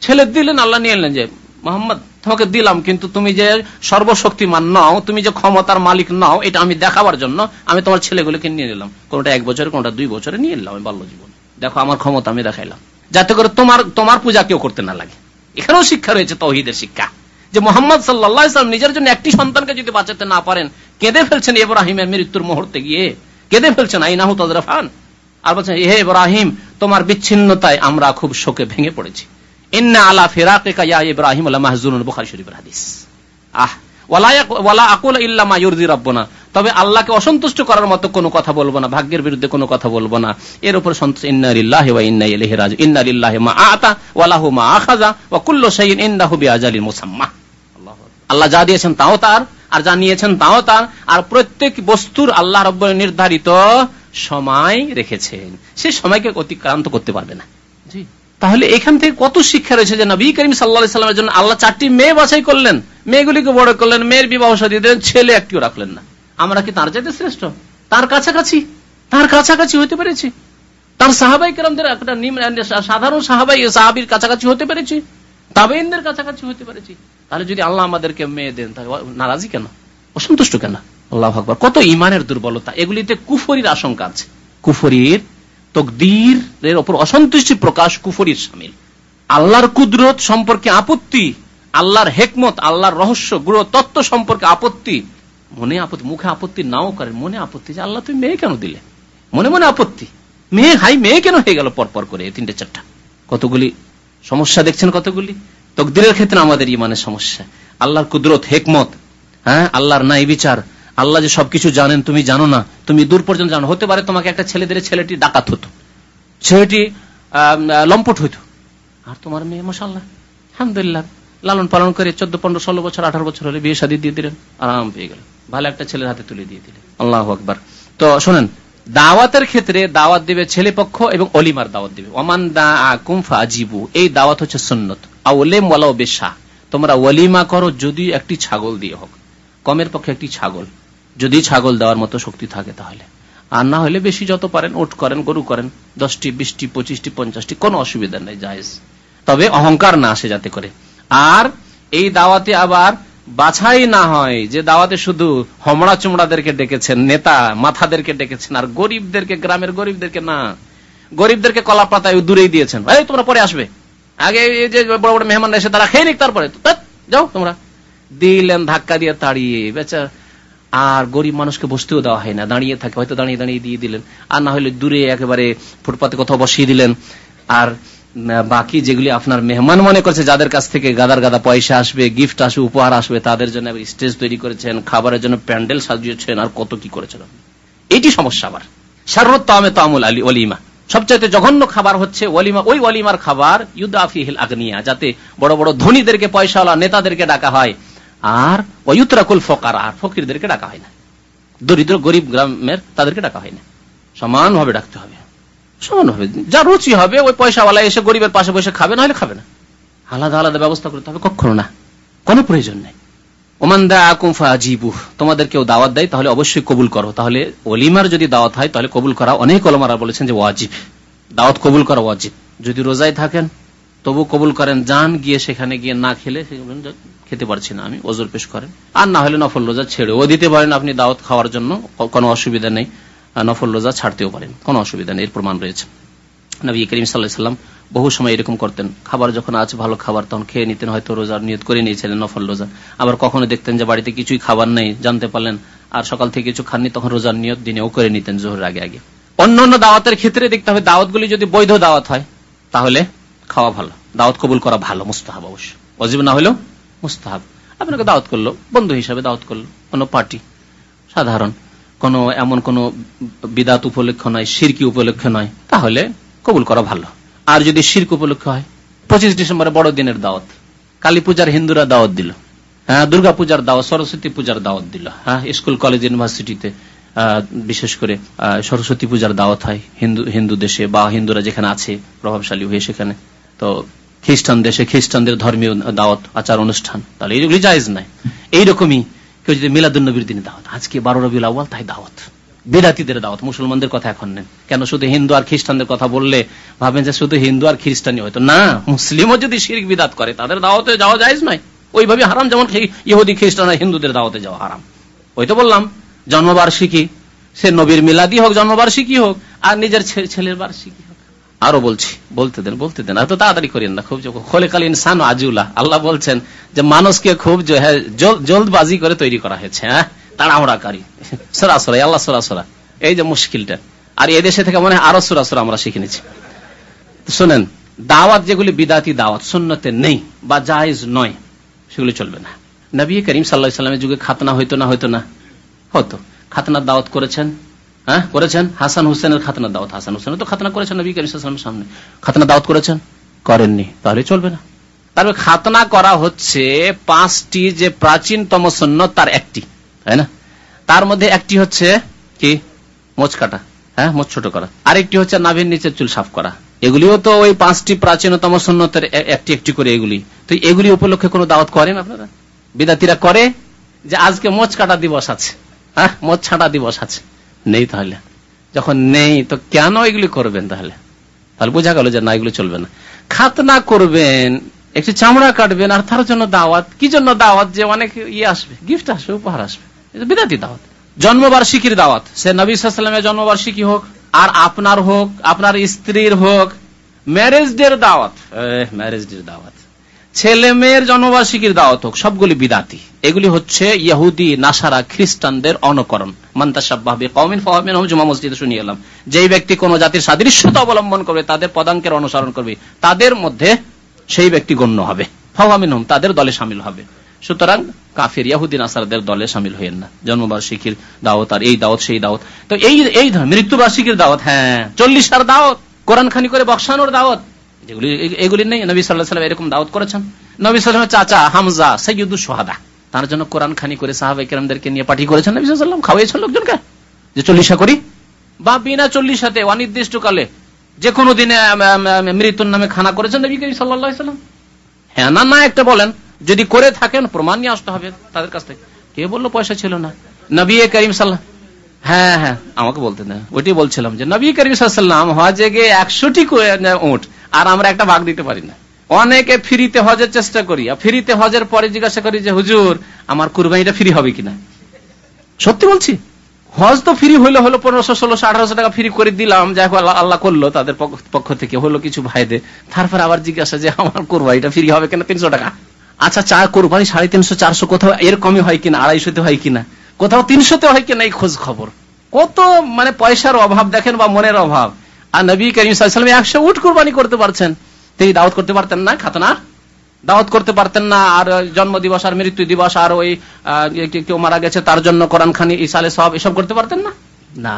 ছেলে দিলেন, আল্লাহ নিয়ে এলেন যে মোহাম্মদ, তোমাকে দিলাম, কিন্তু তুমি যে সর্বশক্তিমান নাও, তুমি যে ক্ষমতার মালিক নাও, এটা আমি দেখাবার জন্য আমি তোমার ছেলেগুলোকে নিয়ে নিলাম। কোনটা এক বছরে, কোনটা দুই বছরে নিয়ে নিলাম আমি বাল্য জীবন দেখো, আমার ক্ষমতা আমি দেখাইলাম। যাতে করে তোমার তোমার পূজা কেউ করতে না লাগে। এখানেও শিক্ষা রয়েছে, তহিদের শিক্ষা। যে মোহাম্মদ সাল্লাম নিজের জন্য একটি সন্তানকে যদি বাঁচাতে না পারেন, কেঁদে ফেলছেন ইব্রাহিমের মৃত্যুর মুহূর্তে গিয়ে। কেঁদে ফেলছেন, আইনাহু তজরাফান। আর বলছেন, হে ইব্রাহিম, তোমার বিচ্ছিন্নতায় আমরা খুব শোকে ভেঙে পড়েছি। ইন্না আলা ফেরাকা ইয়া ইব্রাহিম আল্লাহ মাহজুন বুখারী শরীফের হাদিস। আহ ওয়ালা আকুল ইল্লা মা ইউরদি রাব্বনা. তবে আল্লাহকে অসন্তুষ্ট করার মতো কোনো কথা বলব না ভাগ্যের বিরুদ্ধে কোনো কথা বলব না। এর উপর সন্তুষ্ট ইন্না লিল্লাহি ওয়া ইন্না ইলাইহি রাজি ইন্না লিল্লাহি মা আতা ওয়া লাহু মা আখাযা ওয়া কুল্লু শাইইন ইনদাহু বিআজালিন মুসাম্মা। আল্লাহ যা দিয়েছেন তাও তার আর যা নিয়েছেন তাও তার আর প্রত্যেক বস্তুর আল্লাহ রব্ব নির্ধারিত সময় রেখেছেন। সে সময়কে অতিক্রান্ত করতে পারবে না। তাহলে এখান থেকে কত শিক্ষা রয়েছে যে নবী করিম সাল্লা সাল্লামের জন্য আল্লাহ চারটি মেয়ে বাছাই করলেন। মেয়েগুলিকে বড় করলেন, মেয়ের বিবাহ সাজিয়ে দিলেন, ছেলে একটিও রাখলেন না। আমরা কি তার চাইতে শ্রেষ্ঠ? তার কাছাকাছি? তার কাছাকাছি হতে পেরেছি। তার সাহাবাই কেরামদের একটা সাধারণ সাহাবাই সাহাবির কাছাকাছি হতে পেরেছি। তাবেইনদের কাছাকাছি হতে পেরেছি। তাহলে যদি আল্লাহ আমাদেরকে মেয়ে দেন, তাহলে নারাজি কেন? অসন্তুষ্ট কেন? আল্লাহ আকবর। কত ইমানের দুর্বলতা। এগুলিতে কুফরির আশঙ্কা আছে। কুফরির তকদির এর ওপর অসন্তুষ্টি প্রকাশ কুফরির সামিল। আল্লাহর কুদরত সম্পর্কে আপত্তি, আল্লাহর হেকমত, আল্লাহর রহস্য গ্রহ তত্ত্ব সম্পর্কে আপত্তি, মনে আপত্তি, মুখে আপত্তি নাও করে, মনে আপত্তি যে আল্লাহ তুমি মেয়ে কেন দিলে? মনে মনে আপত্তি। মেয়ে, হাই, মেয়ে কেন হয়ে গেল পরপর করে তিনটে চারটা? কতগুলি সমস্যা দেখছেন কতগুলি? তকদিরের ক্ষেত্রে আমাদের ইমানের সমস্যা। আল্লাহর কুদরত, হেকমত হ্যাঁ? আল্লাহর নাই বিচার আল্লাহ যে সবকিছু জানেন, তুমি জানো না। তুমি দূর পর্যন্ত জানো। হতে পারে তোমাকে একটা ছেলে দিলে ছেলেটি ডাকাত হতো। ছেলেটি লম্পট হইতো। আর তোমার মেয়ে মশাল্লাহ আলহামদুলিল্লাহ। লালন পালন করে চোদ্দ, পনেরো, ষোলো বছর, আঠারো বছর হলে বিয়ে শাদী দিয়ে দিলেন। আরাম পেয়ে গেল ভালো একটা ছেলের হাতে তুলে দিয়ে দিলেন। আল্লাহ আকবর। তো শোনেন, দাওয়াতের ক্ষেত্রে দাওয়াত দিবে ছেলে পক্ষ এবং অলিমার দাওয়াত দিবে। ওমান দা কুমফা জিবু এই দাওয়াত হচ্ছে সন্নত। আউলেম ওয়ালাও বেশা। তোমরা ওলিমা করো যদি একটি ছাগল দিয়ে হোক। কমের পক্ষে একটি ছাগল। যদি ছাগল দেওয়ার মতো শক্তি থাকে তাহলে। আর না হলে বেশি যত পারেন ওট করেন, গরু করেন, দশটি, বিশটি, পঁচিশটি, পঞ্চাশটি, কোনো অসুবিধা নেই, জায়েজ। তবে অহংকার না আসে যাতে করে। আর এই দাওয়াতে আবার বাছাই না হয়, যে দাওয়াতে শুধু হমড়া চুমড়াদেরকে ডেকেছেন নেতা, মাথাদেরকে ডেকেছেন, আর গরিবদেরকে, গ্রামের গরিবদেরকে না। গরিবদেরকে কলা পাতায় দূরেই দিয়েছেন। এই, তোমরা পরে আসবে। আগে যে বড় বড় মেহমান এসে তারা খেয়ে নিক তারপরে। যাও তোমরা। দিলেন ধাক্কা দিয়ে তাড়িয়ে বেচা আর গরিব মানুষকে বসতেও দেওয়া হয় না। দাঁড়িয়ে থাকে, হয়তো দাঁড়িয়ে দাঁড়িয়ে দিয়ে দিলেন। আর না হলে দূরে একেবারে ফুটপাতে কোথাও বসিয়ে দিলেন। আর বাকি যেগুলি আপনার মেহমান মনে করছে, যাদের কাছ থেকে গাদার গাদা পয়সা আসবে গিফট আসবে, উপহার আসবে, তাদের জন্য স্টেজ তৈরি করেছেন, খাবারের জন্য প্যান্ডেল সাজিয়েছেন, আর কত কি করেছেন এটি সমস্যা আবার। সারত আমে তামুল আলী অলিমা সবচাইতে জঘন্য খাবার হচ্ছে ওলিমা। ওই অলিমার খাবার ইউদাফিহিল আগনিয়া, যাতে বড় বড় ধনীদেরকে, পয়সাওয়ালা নেতাদেরকে ডাকা হয়। আর ওয়ুতরাকুল ফকার, আর ফকিরদেরকে ডাকা হয় না। দরিদ্র গরিব গ্রামের তাদেরকে ডাকা হয় না। সমানভাবে ডাকতে হবে। সমানভাবে। যা রুচি হবে, ওই পয়সাওয়ালা এসে গরিবের পাশে বসে খাবে না হলে খাবে না। আলাদা আলাদা ব্যবস্থা করতে হবে, কখনো না। কোনো প্রয়োজন নেই। ওমান দা আজিবু তোমাদের কেউ দাওয়াত দেয়, তাহলে অবশ্যই কবুল করো। তাহলে অলিমার যদি দাওয়াত হয়, তাহলে কবুল করা অনেক অলমারা বলেছেন যে ওয়াজিব। দাওয়াত কবুল করা ওয়াজিব। যদি রোজায় থাকেন, তবু কবুল করেন। যান, গিয়ে সেখানে গিয়ে না খেলে খেতে পারছি না আমি, ওজোর পেশ করেন। আর না হলে নফল রোজা ছেড়েও। দিতে পারেন আপনি দাওয়াত খাওয়ার জন্য কোনো অসুবিধা নেই। নফল রোজা ছাড়তেও পারেন, কোনো অসুবিধা নেই, এর প্রমাণ রয়েছে। নবী করিম সাল্লাহ সাল্লাম বহু সময় এরকম করতেন। খাবার যখন আছে ভালো খাবার, তখন খেয়ে নিতেন, হয়তো রোজার নিয়ত করে নিয়েছিলেন নফল রোজা। আবার কখনো দেখতেন যে বাড়িতে কিছুই খাবার নেই, জানতে পারলেন, আর সকাল থেকে কিছু খাননি, তখন রোজার নিয়ত দিনেও করে নিতেন জোহরের আগে আগে। অন্য অন্য দাওয়াতের ক্ষেত্রে দেখতে হবে, দাওয়াতগুলি যদি বৈধ দাওয়াত হয়, তাহলে খাওয়া ভালো, দাওয়াত কবুল করা ভালো, মুস্তাহাব অবশ্য অজীব না হলেও মুস্তাহাব। আপনাকে দাওয়াত করল, বন্ধু হিসাবে দাওয়াত করল, কোনো পার্টি। সাধারণ। কোনো, এমন কোন বিদাত উপলক্ষ নয়, সিরকি উপলক্ষ নয়। তাহলে কবুল করা ভালো। আর যদি শির্ক উপলক্ষ হয়, পঁচিশ ডিসেম্বরে বড়দিনের দাওয়াত। কালী পূজার হিন্দুরা দাওয়াত দিল। হ্যাঁ দুর্গা পূজার দাওয়াত, সরস্বতী পূজার দাওয়াত দিল। হ্যাঁ স্কুল, কলেজ, ইউনিভার্সিটিতে বিশেষ করে সরস্বতী পূজার দাওয়াত হয় হিন্দু হিন্দু দেশে বা হিন্দুরা যেখানে আছে, প্রভাবশালী হয়ে সেখানে। তো খ্রিস্টান দেশে খ্রিস্টানদের ধর্মীয় দাওয়াত, আচার, অনুষ্ঠান। তাহলে এইগুলি জায়জ নাই। এইরকমই কেউ যদি মিলাদুন্নবীর দিনে দাওয়াত, আজকে বারো রবি আউ্বাল তাই দাওয়াত। বেদাতিদের দাওয়াত, মুসলমানদের কথা এখন নেন। কেন শুধু হিন্দু আর খ্রিস্টানদের কথা বললে ভাবেন যে শুধু হিন্দু আর খ্রিস্টানই হয়তো? না, মুসলিমও যদি শিরিক বিদাত করে, তাদের দাওয়াতে যাওয়া যায় নয়। ওইভাবে হারাম, যেমন ইহুদি, খ্রিস্টান আর হিন্দুদের দাওয়াতে যাওয়া হারাম। ওই তো বললাম, জন্মবার্ষিকী, সে নবীর মিলাদি হোক, জন্মবার্ষিকী হোক, আর নিজের ছেলের বার্ষিকী হোক। আরও বলছি, বলতে দেন বলতে দেন। এত তাড়াতাড়ি করেন না, খুব খোলেকাল ইনসান আজিউল্লাহ আল্লাহ বলছেন যে মানুষকে খুব জলদবাজি করে তৈরি করা হয়েছে হ্যাঁ? তাড়াহুড়াকারী। সরাসরি আল্লাহ সরাসরা এই যে মুশকিলটা। আর এই দেশে থেকে মনে হয় আরও সরাসরা আমরা শিখে নিচ্ছি। শোনেন, দাওয়াত যেগুলি বিদাতি দাওয়াত, সুন্নতে নেই বা জায়জ নয়, সেগুলি চলবে না। নবী করিম সাল্লা সাল্লামের যুগে খাতনা হইতো না হইতো না? হতো। খাতনার দাওয়াত করেছেন হ্যাঁ করেছেন? হাসান হুসেনের খাতনা দাওয়াত। হাসান হুসেন তো খাতনা করেছেন নবী করিম সাল্লামের সামনে। খাতনা দাওয়াত করেছেন? করেননি। তাহলে চলবে না। তারপরে খাতনা করা হচ্ছে পাঁচটি যে প্রাচীনতম সন্ন্যত তার একটি। তাই না? তার মধ্যে একটি হচ্ছে কি? মোচ কাটা। হ্যাঁ মোচ ছোট করা। আরেকটি হচ্ছে নাভির নিচের চুল সাফ করা। এগুলিও তো ওই পাঁচটি প্রাচীনতম সন্ন্যতের একটি একটি করে এগুলি। তো এগুলি উপলক্ষে কোনো দাওয়াত করেন আপনারা? বিদাতিরা করে যে আজকে মোচ কাটা দিবস আছে। হ্যাঁ মোচ ছাটা দিবস আছে। নেই তাহলে। যখন নেই, তো কেন এগুলি করবেন তাহলে? তাহলে বোঝা গেল যে না, এগুলো চলবে না। খাতনা করবেন, একটু চামড়া কাটবেন, আর তার জন্য দাওয়াত। কি জন্য দাওয়াত? যে অনেক ইয়ে আসবে গিফট আসবে, উপহার আসবে। বিদাতি দাওয়াত। জন্মবার্ষিকীর দাওয়াত। সে নবী সাল্লামের জন্মবার্ষিকী হোক, আর আপনার হোক, আপনার স্ত্রীর হোক ম্যারেজ ডের দাওয়াত। ম্যারেজ ডের দাওয়াত। ছেলে মেয়ের জন্মবার্ষিকীর দাওয়াত হোক, সবগুলি বিদাতি। এগুলি হচ্ছে ইহুদি, নাসারা, খ্রিস্টানদের অনুকরণ। ব্যক্তি কোন জাতির সাদৃশ্যতা অবলম্বন করবে, তাদের পদাঙ্কের অনুসরণ করবে, তাদের মধ্যে সেই ব্যক্তি গণ্য হবে। ফহমিন তাদের দলে সামিল হবে। সুতরাং কাফির ইয়াহুদ্দিন আসারদের দলে সামিল হইয়েন না। জন্মবার্ষিকীর দাওয়াত আর এই দাওয়াত, সেই দাওয়াত। তো এই এই মৃত্যুবার্ষিকীর দাওয়াত হ্যাঁ চল্লিশ আর দাওয়াত কোরআন খানি করে বক্সানোর দাওয়াত। যেগুলি এগুলি নেই। নবী সাল্লাহ সাল্লাম এরকম দাওয়াত করেছেন। নবী সাল্লামের চাচা হামজা সৈয়দুল সোহাদা তার জন্য কোরআন খানি করে সাহাবাই কেরামদেরকে নিয়ে পাঠিয়ে করেছেন। নবী সাল্লাম খাওয়াইছেন লোকজনকে, যে চল্লিশা করি। বা বিনা চল্লিশাতে অনির্দিষ্টকালে, যে কোনো দিনে মৃত্যুর নামে খানা করেছেন নবী সাল্লাহ সাল্লাম হ্যাঁ না না, একটা বলেন, যদি করে থাকেন, প্রমাণ নিয়ে আসতে হবে তাদের কাছ থেকে। কে বলল পয়সা ছিল না। নবী করিম সাল্লাহ হ্যাঁ হ্যাঁ আমাকে বলতে না ওইটি বলছিলাম যে নবী করিম সাল্লাম হজে গিয়ে একশোটি উঠ আর আমরা একটা ভাগ দিতে পারি না। অনেকে ফ্রিতে হজের চেষ্টা করি, আর ফ্রিতে হজের পরে জিজ্ঞাসা করি যে, হুজুর, আমার কুরবানিটা ফ্রি হবে কিনা? সত্যি বলছি, হজ তো ফ্রি হইলে হলো পনেরোশো, ষোলোশো, আঠারোশো টাকা ফ্রি করে দিলাম, যাই আল্লাহ করল, তাদের পক্ষ থেকে হলো কিছু ভাইদের। তারপর আবার জিজ্ঞাসা যে, আমার কোরবানিটা ফ্রি হবে কিনা? তিনশো টাকা? আচ্ছা চা, কোরবানি সাড়ে তিনশো, চারশো, কোথাও এর কমই হয় কিনা? আড়াইশোতে হয় কিনা? কোথাও তিনশোতে হয় কিনা? এই খোঁজ খবর। কত মানে পয়সার অভাব দেখেন বা মনের অভাব। আর নবী করিম একশো উঠ কোরবানি করতে পারছেন। তিনি দাওয়াত করতে পারতেন না খাতনার দাওয়াত করতে পারতেন না, আর জন্ম দিবস আর মৃত্যু দিবস আর ওই কেউ মারা গেছে তার জন্য কোরআন খানি ইসালে সব এসব করতে পারতেন না? না।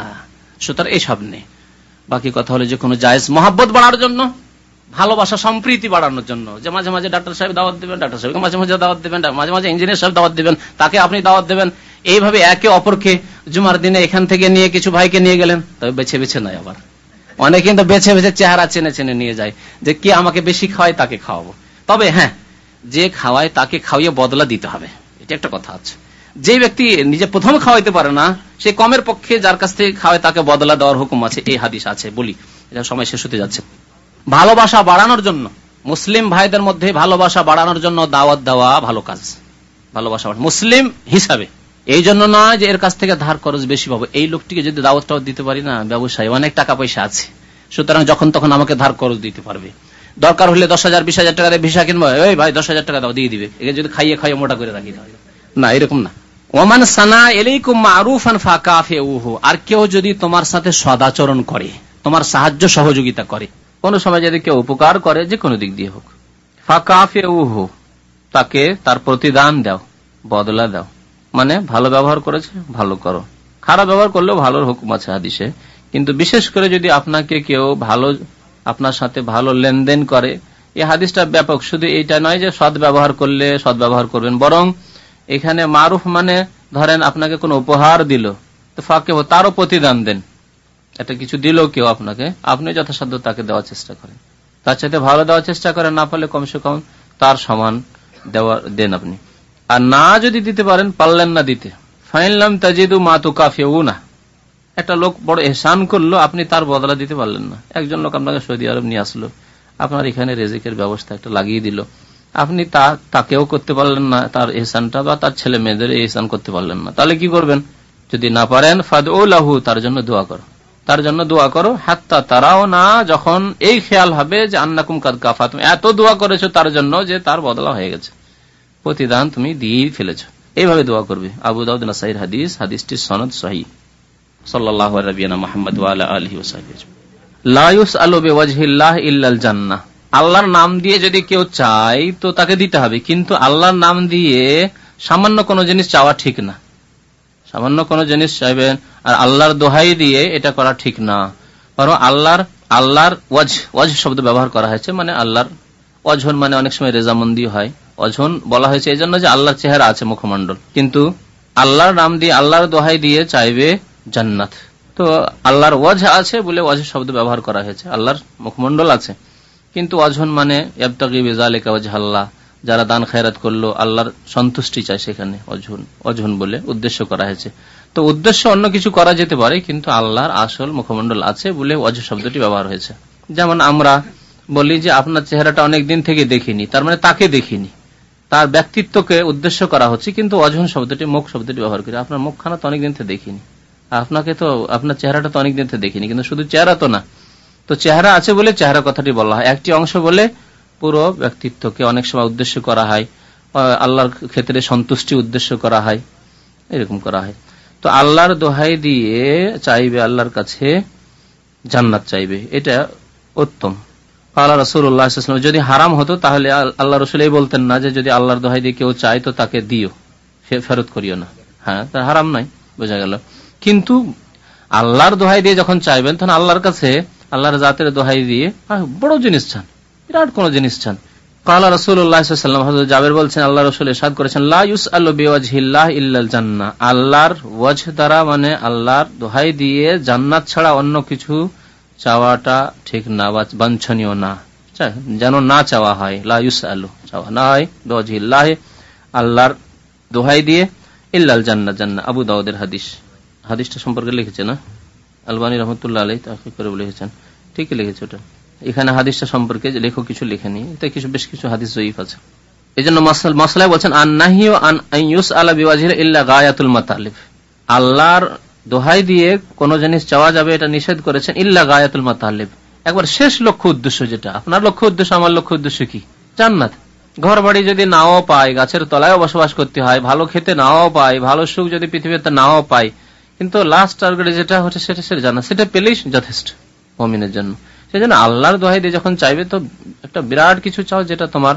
সুতরাং এসব নেই। বাকি কথা হলো যে কোনো জায়জ মহাব্বত বাড়ার জন্য, ভালোবাসা, সম্প্রীতি বাড়ানোর জন্য। যে মাঝে মাঝে ডাক্তার সাহেব দাওয়াত দেবেন, ডাক্তার সাহেবকে মাঝে মাঝে দাওয়াত দেবেন মাঝে মাঝে ইঞ্জিনিয়ার সাহেব দাওয়াত দেবেন, তাকে আপনি দাওয়াত দেবেন। এইভাবে একে অপরকে জুমার দিনে এখান থেকে নিয়ে কিছু ভাইকে নিয়ে গেলেন, তবে বেছে বেছে নয় আবার। অনেক কিন্তু বেছে বেছে চেহারা চেনে চেনে নিয়ে যায় যে কে আমাকে বেশি খাওয়ায় তাকে খাওয়াবো। তবে হ্যাঁ যে খাওয়ায় তাকে খাওয়িয়ে বদলা দিতে হবে। এটা একটা কথা আছে। যে ব্যক্তি নিজে প্রথম খাওয়াইতে পারে না, সে কমের পক্ষে যার কাছ থেকে খাওয়ায় তাকে বদলা দেওয়ার হুকুম আছে। এই হাদিস আছে, বলি। এটা সময় শেষ হতে যাচ্ছে। ভালোবাসা বাড়ানোর জন্য, মুসলিম ভাইদের মধ্যে ভালোবাসা বাড়ানোর জন্য দাওয়াত দেওয়া ভালো কাজ। ভালোবাসা মুসলিম হিসাবে এই জন্য নয় যে এর কাছ থেকে ধার খরচ বেশি পাবো। এই লোকটিকে যদি দাওয়াত দিতে পারি না, ব্যবসায়, অনেক টাকা পয়সা আছে। সুতরাং যখন তখন আমাকে ধার খরচ দিতে পারবে। দরকার হলে দশ হাজার, বিশ হাজার টাকা ভিসা কিনবো। এই ভাই, দশ হাজার টাকা দাও, দিয়ে দিবে। একে যদি খাইয়ে খাইয়ে মোটা করে রাখি না, এরকম না। ওমান সানা এলাইকুম মারুফান ফাকাফে উহু আর কেউ যদি তোমার সাথে সদাচরণ করে, তোমার সাহায্য সহযোগিতা করে, কোন সময় যদি কেউ উপকার করে, যে কোনো দিক দিয়ে হোক। ফাকাফে উহু তাকে তার প্রতিদান দাও, বদলা দাও। মানে ভালো ব্যবহার করেছে, ভালো করো। খারাপ ব্যবহার করলেও ভালোর হুকুম আছে হাদিসে। কিন্তু বিশেষ করে যদি আপনাকে কেউ ভালো, আপনার সাথে ভালো লেনদেন করে, এই হাদিসটা ব্যাপক। শুধু এইটা নয় যে সদ ব্যবহার করলে সদ ব্যবহার করবেন, বরং এখানে মারুফ মানে ধরেন আপনাকে কোনো উপহার দিল, তো ফাঁকে তারও প্রতিদান দেন। এটা কিছু দিল কেউ আপনাকে, আপনি যথাসাধ্য তাকে দেওয়ার চেষ্টা করেন। তার সাথে ভালো দেওয়ার চেষ্টা করেন, না পারলে কমসে কম তার সমান দেওয়া দেন আপনি। আর না যদি দিতে পারেন, পারলেন না দিতে। ফাইনলাম তাজিদু মা তো কাফিউ না একটা লোক বড় এহসান করল, আপনি তার বদলা দিতে পারলেন না। একজন লোক আপনাকে সৌদি আরব নিয়ে আসলো। আপনার এখানে রেজিকের ব্যবস্থা একটা লাগিয়ে দিল। আপনি তা, তাকেও করতে পারলেন না, তার এহসানটা বা তার ছেলে মেয়েদের এহসান করতে পারলেন না। তাহলে কি করবেন? যদি না পারেন ফাদ ও লাহু, তার জন্য দোয়া করো। তার জন্য দোয়া করো, হাত্তা তারাও না, যখন এই খেয়াল হবে যে আন্নাকুম কাদ কাফা তুমি এত দোয়া করেছ তার জন্য যে তার বদলা হয়ে গেছে। প্রতিদান তুমি দিয়ে ফেলেছ। এইভাবে দোয়া করবে আবু দাউদ নাসাইর হাদিস হাদিসটির সনদ সহি। আল্লাহর নাম দিয়ে যদি কেউ চায় তো তাকে দিতে হবে, কিন্তু আল্লাহর নাম দিয়ে সামান্য কোনো জিনিস চাওয়া ঠিক না। সামান্য কোনো জিনিস চাইবেন আর আল্লাহর দোহাই দিয়ে এটা করা ঠিক না। বরং আল্লাহর আল্লাহর ওয়াজ ওয়াজ শব্দ ব্যবহার করা হয়েছে মানে আল্লাহর অঝন মানে অনেক সময় রেজামন্দি হয়। অঝন বলা হয়েছে এই জন্য যে আল্লাহর চেহারা আছে মুখমন্ডল কিন্তু আল্লাহর নাম দিয়ে আল্লাহর দোহাই দিয়ে চাইবে জান্নাত। তো আল্লাহর ওয়াজ আছে বলে ওয়াজ শব্দ ব্যবহার করা হয়েছে, আল্লাহর মুখমন্ডল আছে। কিন্তু অঝন মানে আল্লাহ যারা দান খায়রাত করল, আল্লাহর সন্তুষ্টি চায় সেখানে অঝন অঝন বলে উদ্দেশ্য করা হয়েছে। তো উদ্দেশ্য অন্য কিছু করা যেতে পারে, কিন্তু আল্লাহর আসল মুখমন্ডল আছে বলে অজ শব্দটি ব্যবহার হয়েছে। যেমন আমরা বলি যে, আপনার চেহারাটা অনেক দিন থেকে দেখিনি তার মানে তাকে দেখিনি। তার ব্যক্তিত্বকে উদ্দেশ্য করা হচ্ছে, কিন্তু অজন শব্দটি, মুখ শব্দটি ব্যবহার করি। আপনার মুখখানা তো অনেকদিন থেকে দেখিনি। আপনাকে তো, আপনার চেহারাটা তো অনেকদিন থেকে দেখিনি, কিন্তু শুধু চেহারা তো না। তো চেহারা আছে বলে চেহারা কথাটি বলা হয়। একটি অংশ বলে পুরো ব্যক্তিত্বকে অনেক সময় উদ্দেশ্য করা হয় আল্লাহর ক্ষেত্রে সন্তুষ্টি উদ্দেশ্য করা হয়, এরকম করা হয়। তো আল্লাহর দোহাই দিয়ে চাইবে, আল্লাহর কাছে জান্নাত চাইবে। এটা উত্তম। আল্লাহ রসুল্লাহ যদি হারাম হতো তাহলে আল্লাহ রসুল এই বলতেন না যে যদি আল্লাহর দোহাই দিয়ে কেউ চায় তো তাকে দিও ফেরত করিও না। হ্যাঁ তার হারাম নাই বোঝা গেল। কিন্তু আল্লাহর দোহাই দিয়ে যখন চাইবেন, তখন আল্লাহর কাছে, আল্লাহর জাতের দোহাই দিয়ে বড় জিনিস চান, বিরাট কোন জিনিস চান। কালা রসুল্লাহাম জাবের বলছেন, আল্লাহ রসুল এসাদ করেছেন আল্লাহর ওয়াজ দ্বারা মানে আল্লাহর দোহাই দিয়ে জান্নাত ছাড়া অন্য কিছু চাওয়াটা ঠিক না বা বাঞ্ছনীয় না। যেন না চাওয়া হয়। লাউস আলু চাওয়া না হয়। বেওয়াজহিল্লাহ, আল্লাহর দোহাই দিয়ে। ইল্লাল জান্না জান্না আবু দাউদের হাদিস। হাদিসটা সম্পর্কে লিখেছে না? আলবানী রহমতুল্লাহ আলাই তাকে করে লিখেছেন। ঠিকই লিখেছে ওটা। এখানে হাদিসটা সম্পর্কে লেখক কিছু লিখেনি। এতে কিছু, বেশ কিছু হাদিস জয়ীফ আছে। এই জন্য মশলায় বলছেন মাতালিফ। আল্লাহর দোহাই দিয়ে কোন জিনিস চাওয়া যাবে, এটা নিষেধ করেছেন, ইল্লা গায়াতুল মাতালিফ একবার শেষ লক্ষ্য উদ্দেশ্য যেটা, আপনার লক্ষ্য উদ্দেশ্য, আমার লক্ষ্য উদ্দেশ্য কি? জান্নাত। ঘর বাড়ি যদি নাও পাই গাছের তলায় বসবাস করতে হয়, ভালো খেতে নাও পাই ভালো সুখ যদি পৃথিবীতে নাও পাই কিন্তু লাস্ট টার্গেট যেটা হচ্ছে সেটা সেটা জানা সেটা পেলেই যথেষ্ট মমিনের জন্য। সেই জন্য আল্লাহর দোহাই দিয়ে যখন চাইবে, তো একটা বিরাট কিছু চাও যেটা তোমার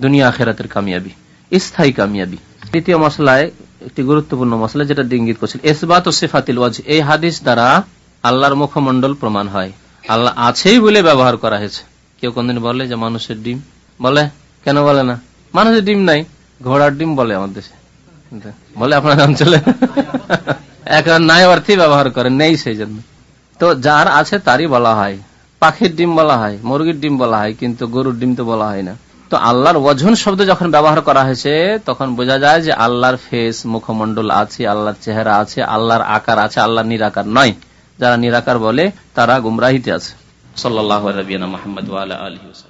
দুনিয়া আখেরাতের কামিয়াবি, স্থায়ী কামিয়াবি। দ্বিতীয় মশলায় একটি গুরুত্বপূর্ণ মশলা যেটা দিঙ্গিত করছিল এসবাত ও সেফাতিল ওয়াজ এই হাদিস দ্বারা আল্লাহর মুখমন্ডল প্রমাণ হয়। আল্লাহ আছেই বলে ব্যবহার করা হয়েছে। কেউ কোনদিন বলে যে মানুষের ডিম? বলে? কেন বলে না? মানুষের ডিম নাই। ঘোড়ার ডিম বলে আমাদের দেশে। বলে আপনার অঞ্চলে? এখন নাই অর্থেই ব্যবহার করে, নেই সেই জন্য তো যার আছে তারই বলা হয়। পাখির ডিম বলা হয়, মুরগির ডিম বলা হয়, কিন্তু গরুর ডিম তো বলা হয় না। তো আল্লাহর ওজন শব্দ যখন ব্যবহার করা হয়েছে, তখন বোঝা যায় যে আল্লাহর ফেস মুখমন্ডল আছে, আল্লাহর চেহারা আছে, আল্লাহর আকার আছে, আল্লাহর নিরাকার নয়। যারা নিরাকার বলে, তারা গুমরাহিতে আছে। সাল্লাহ রবিনা মোহাম্মদ আলহি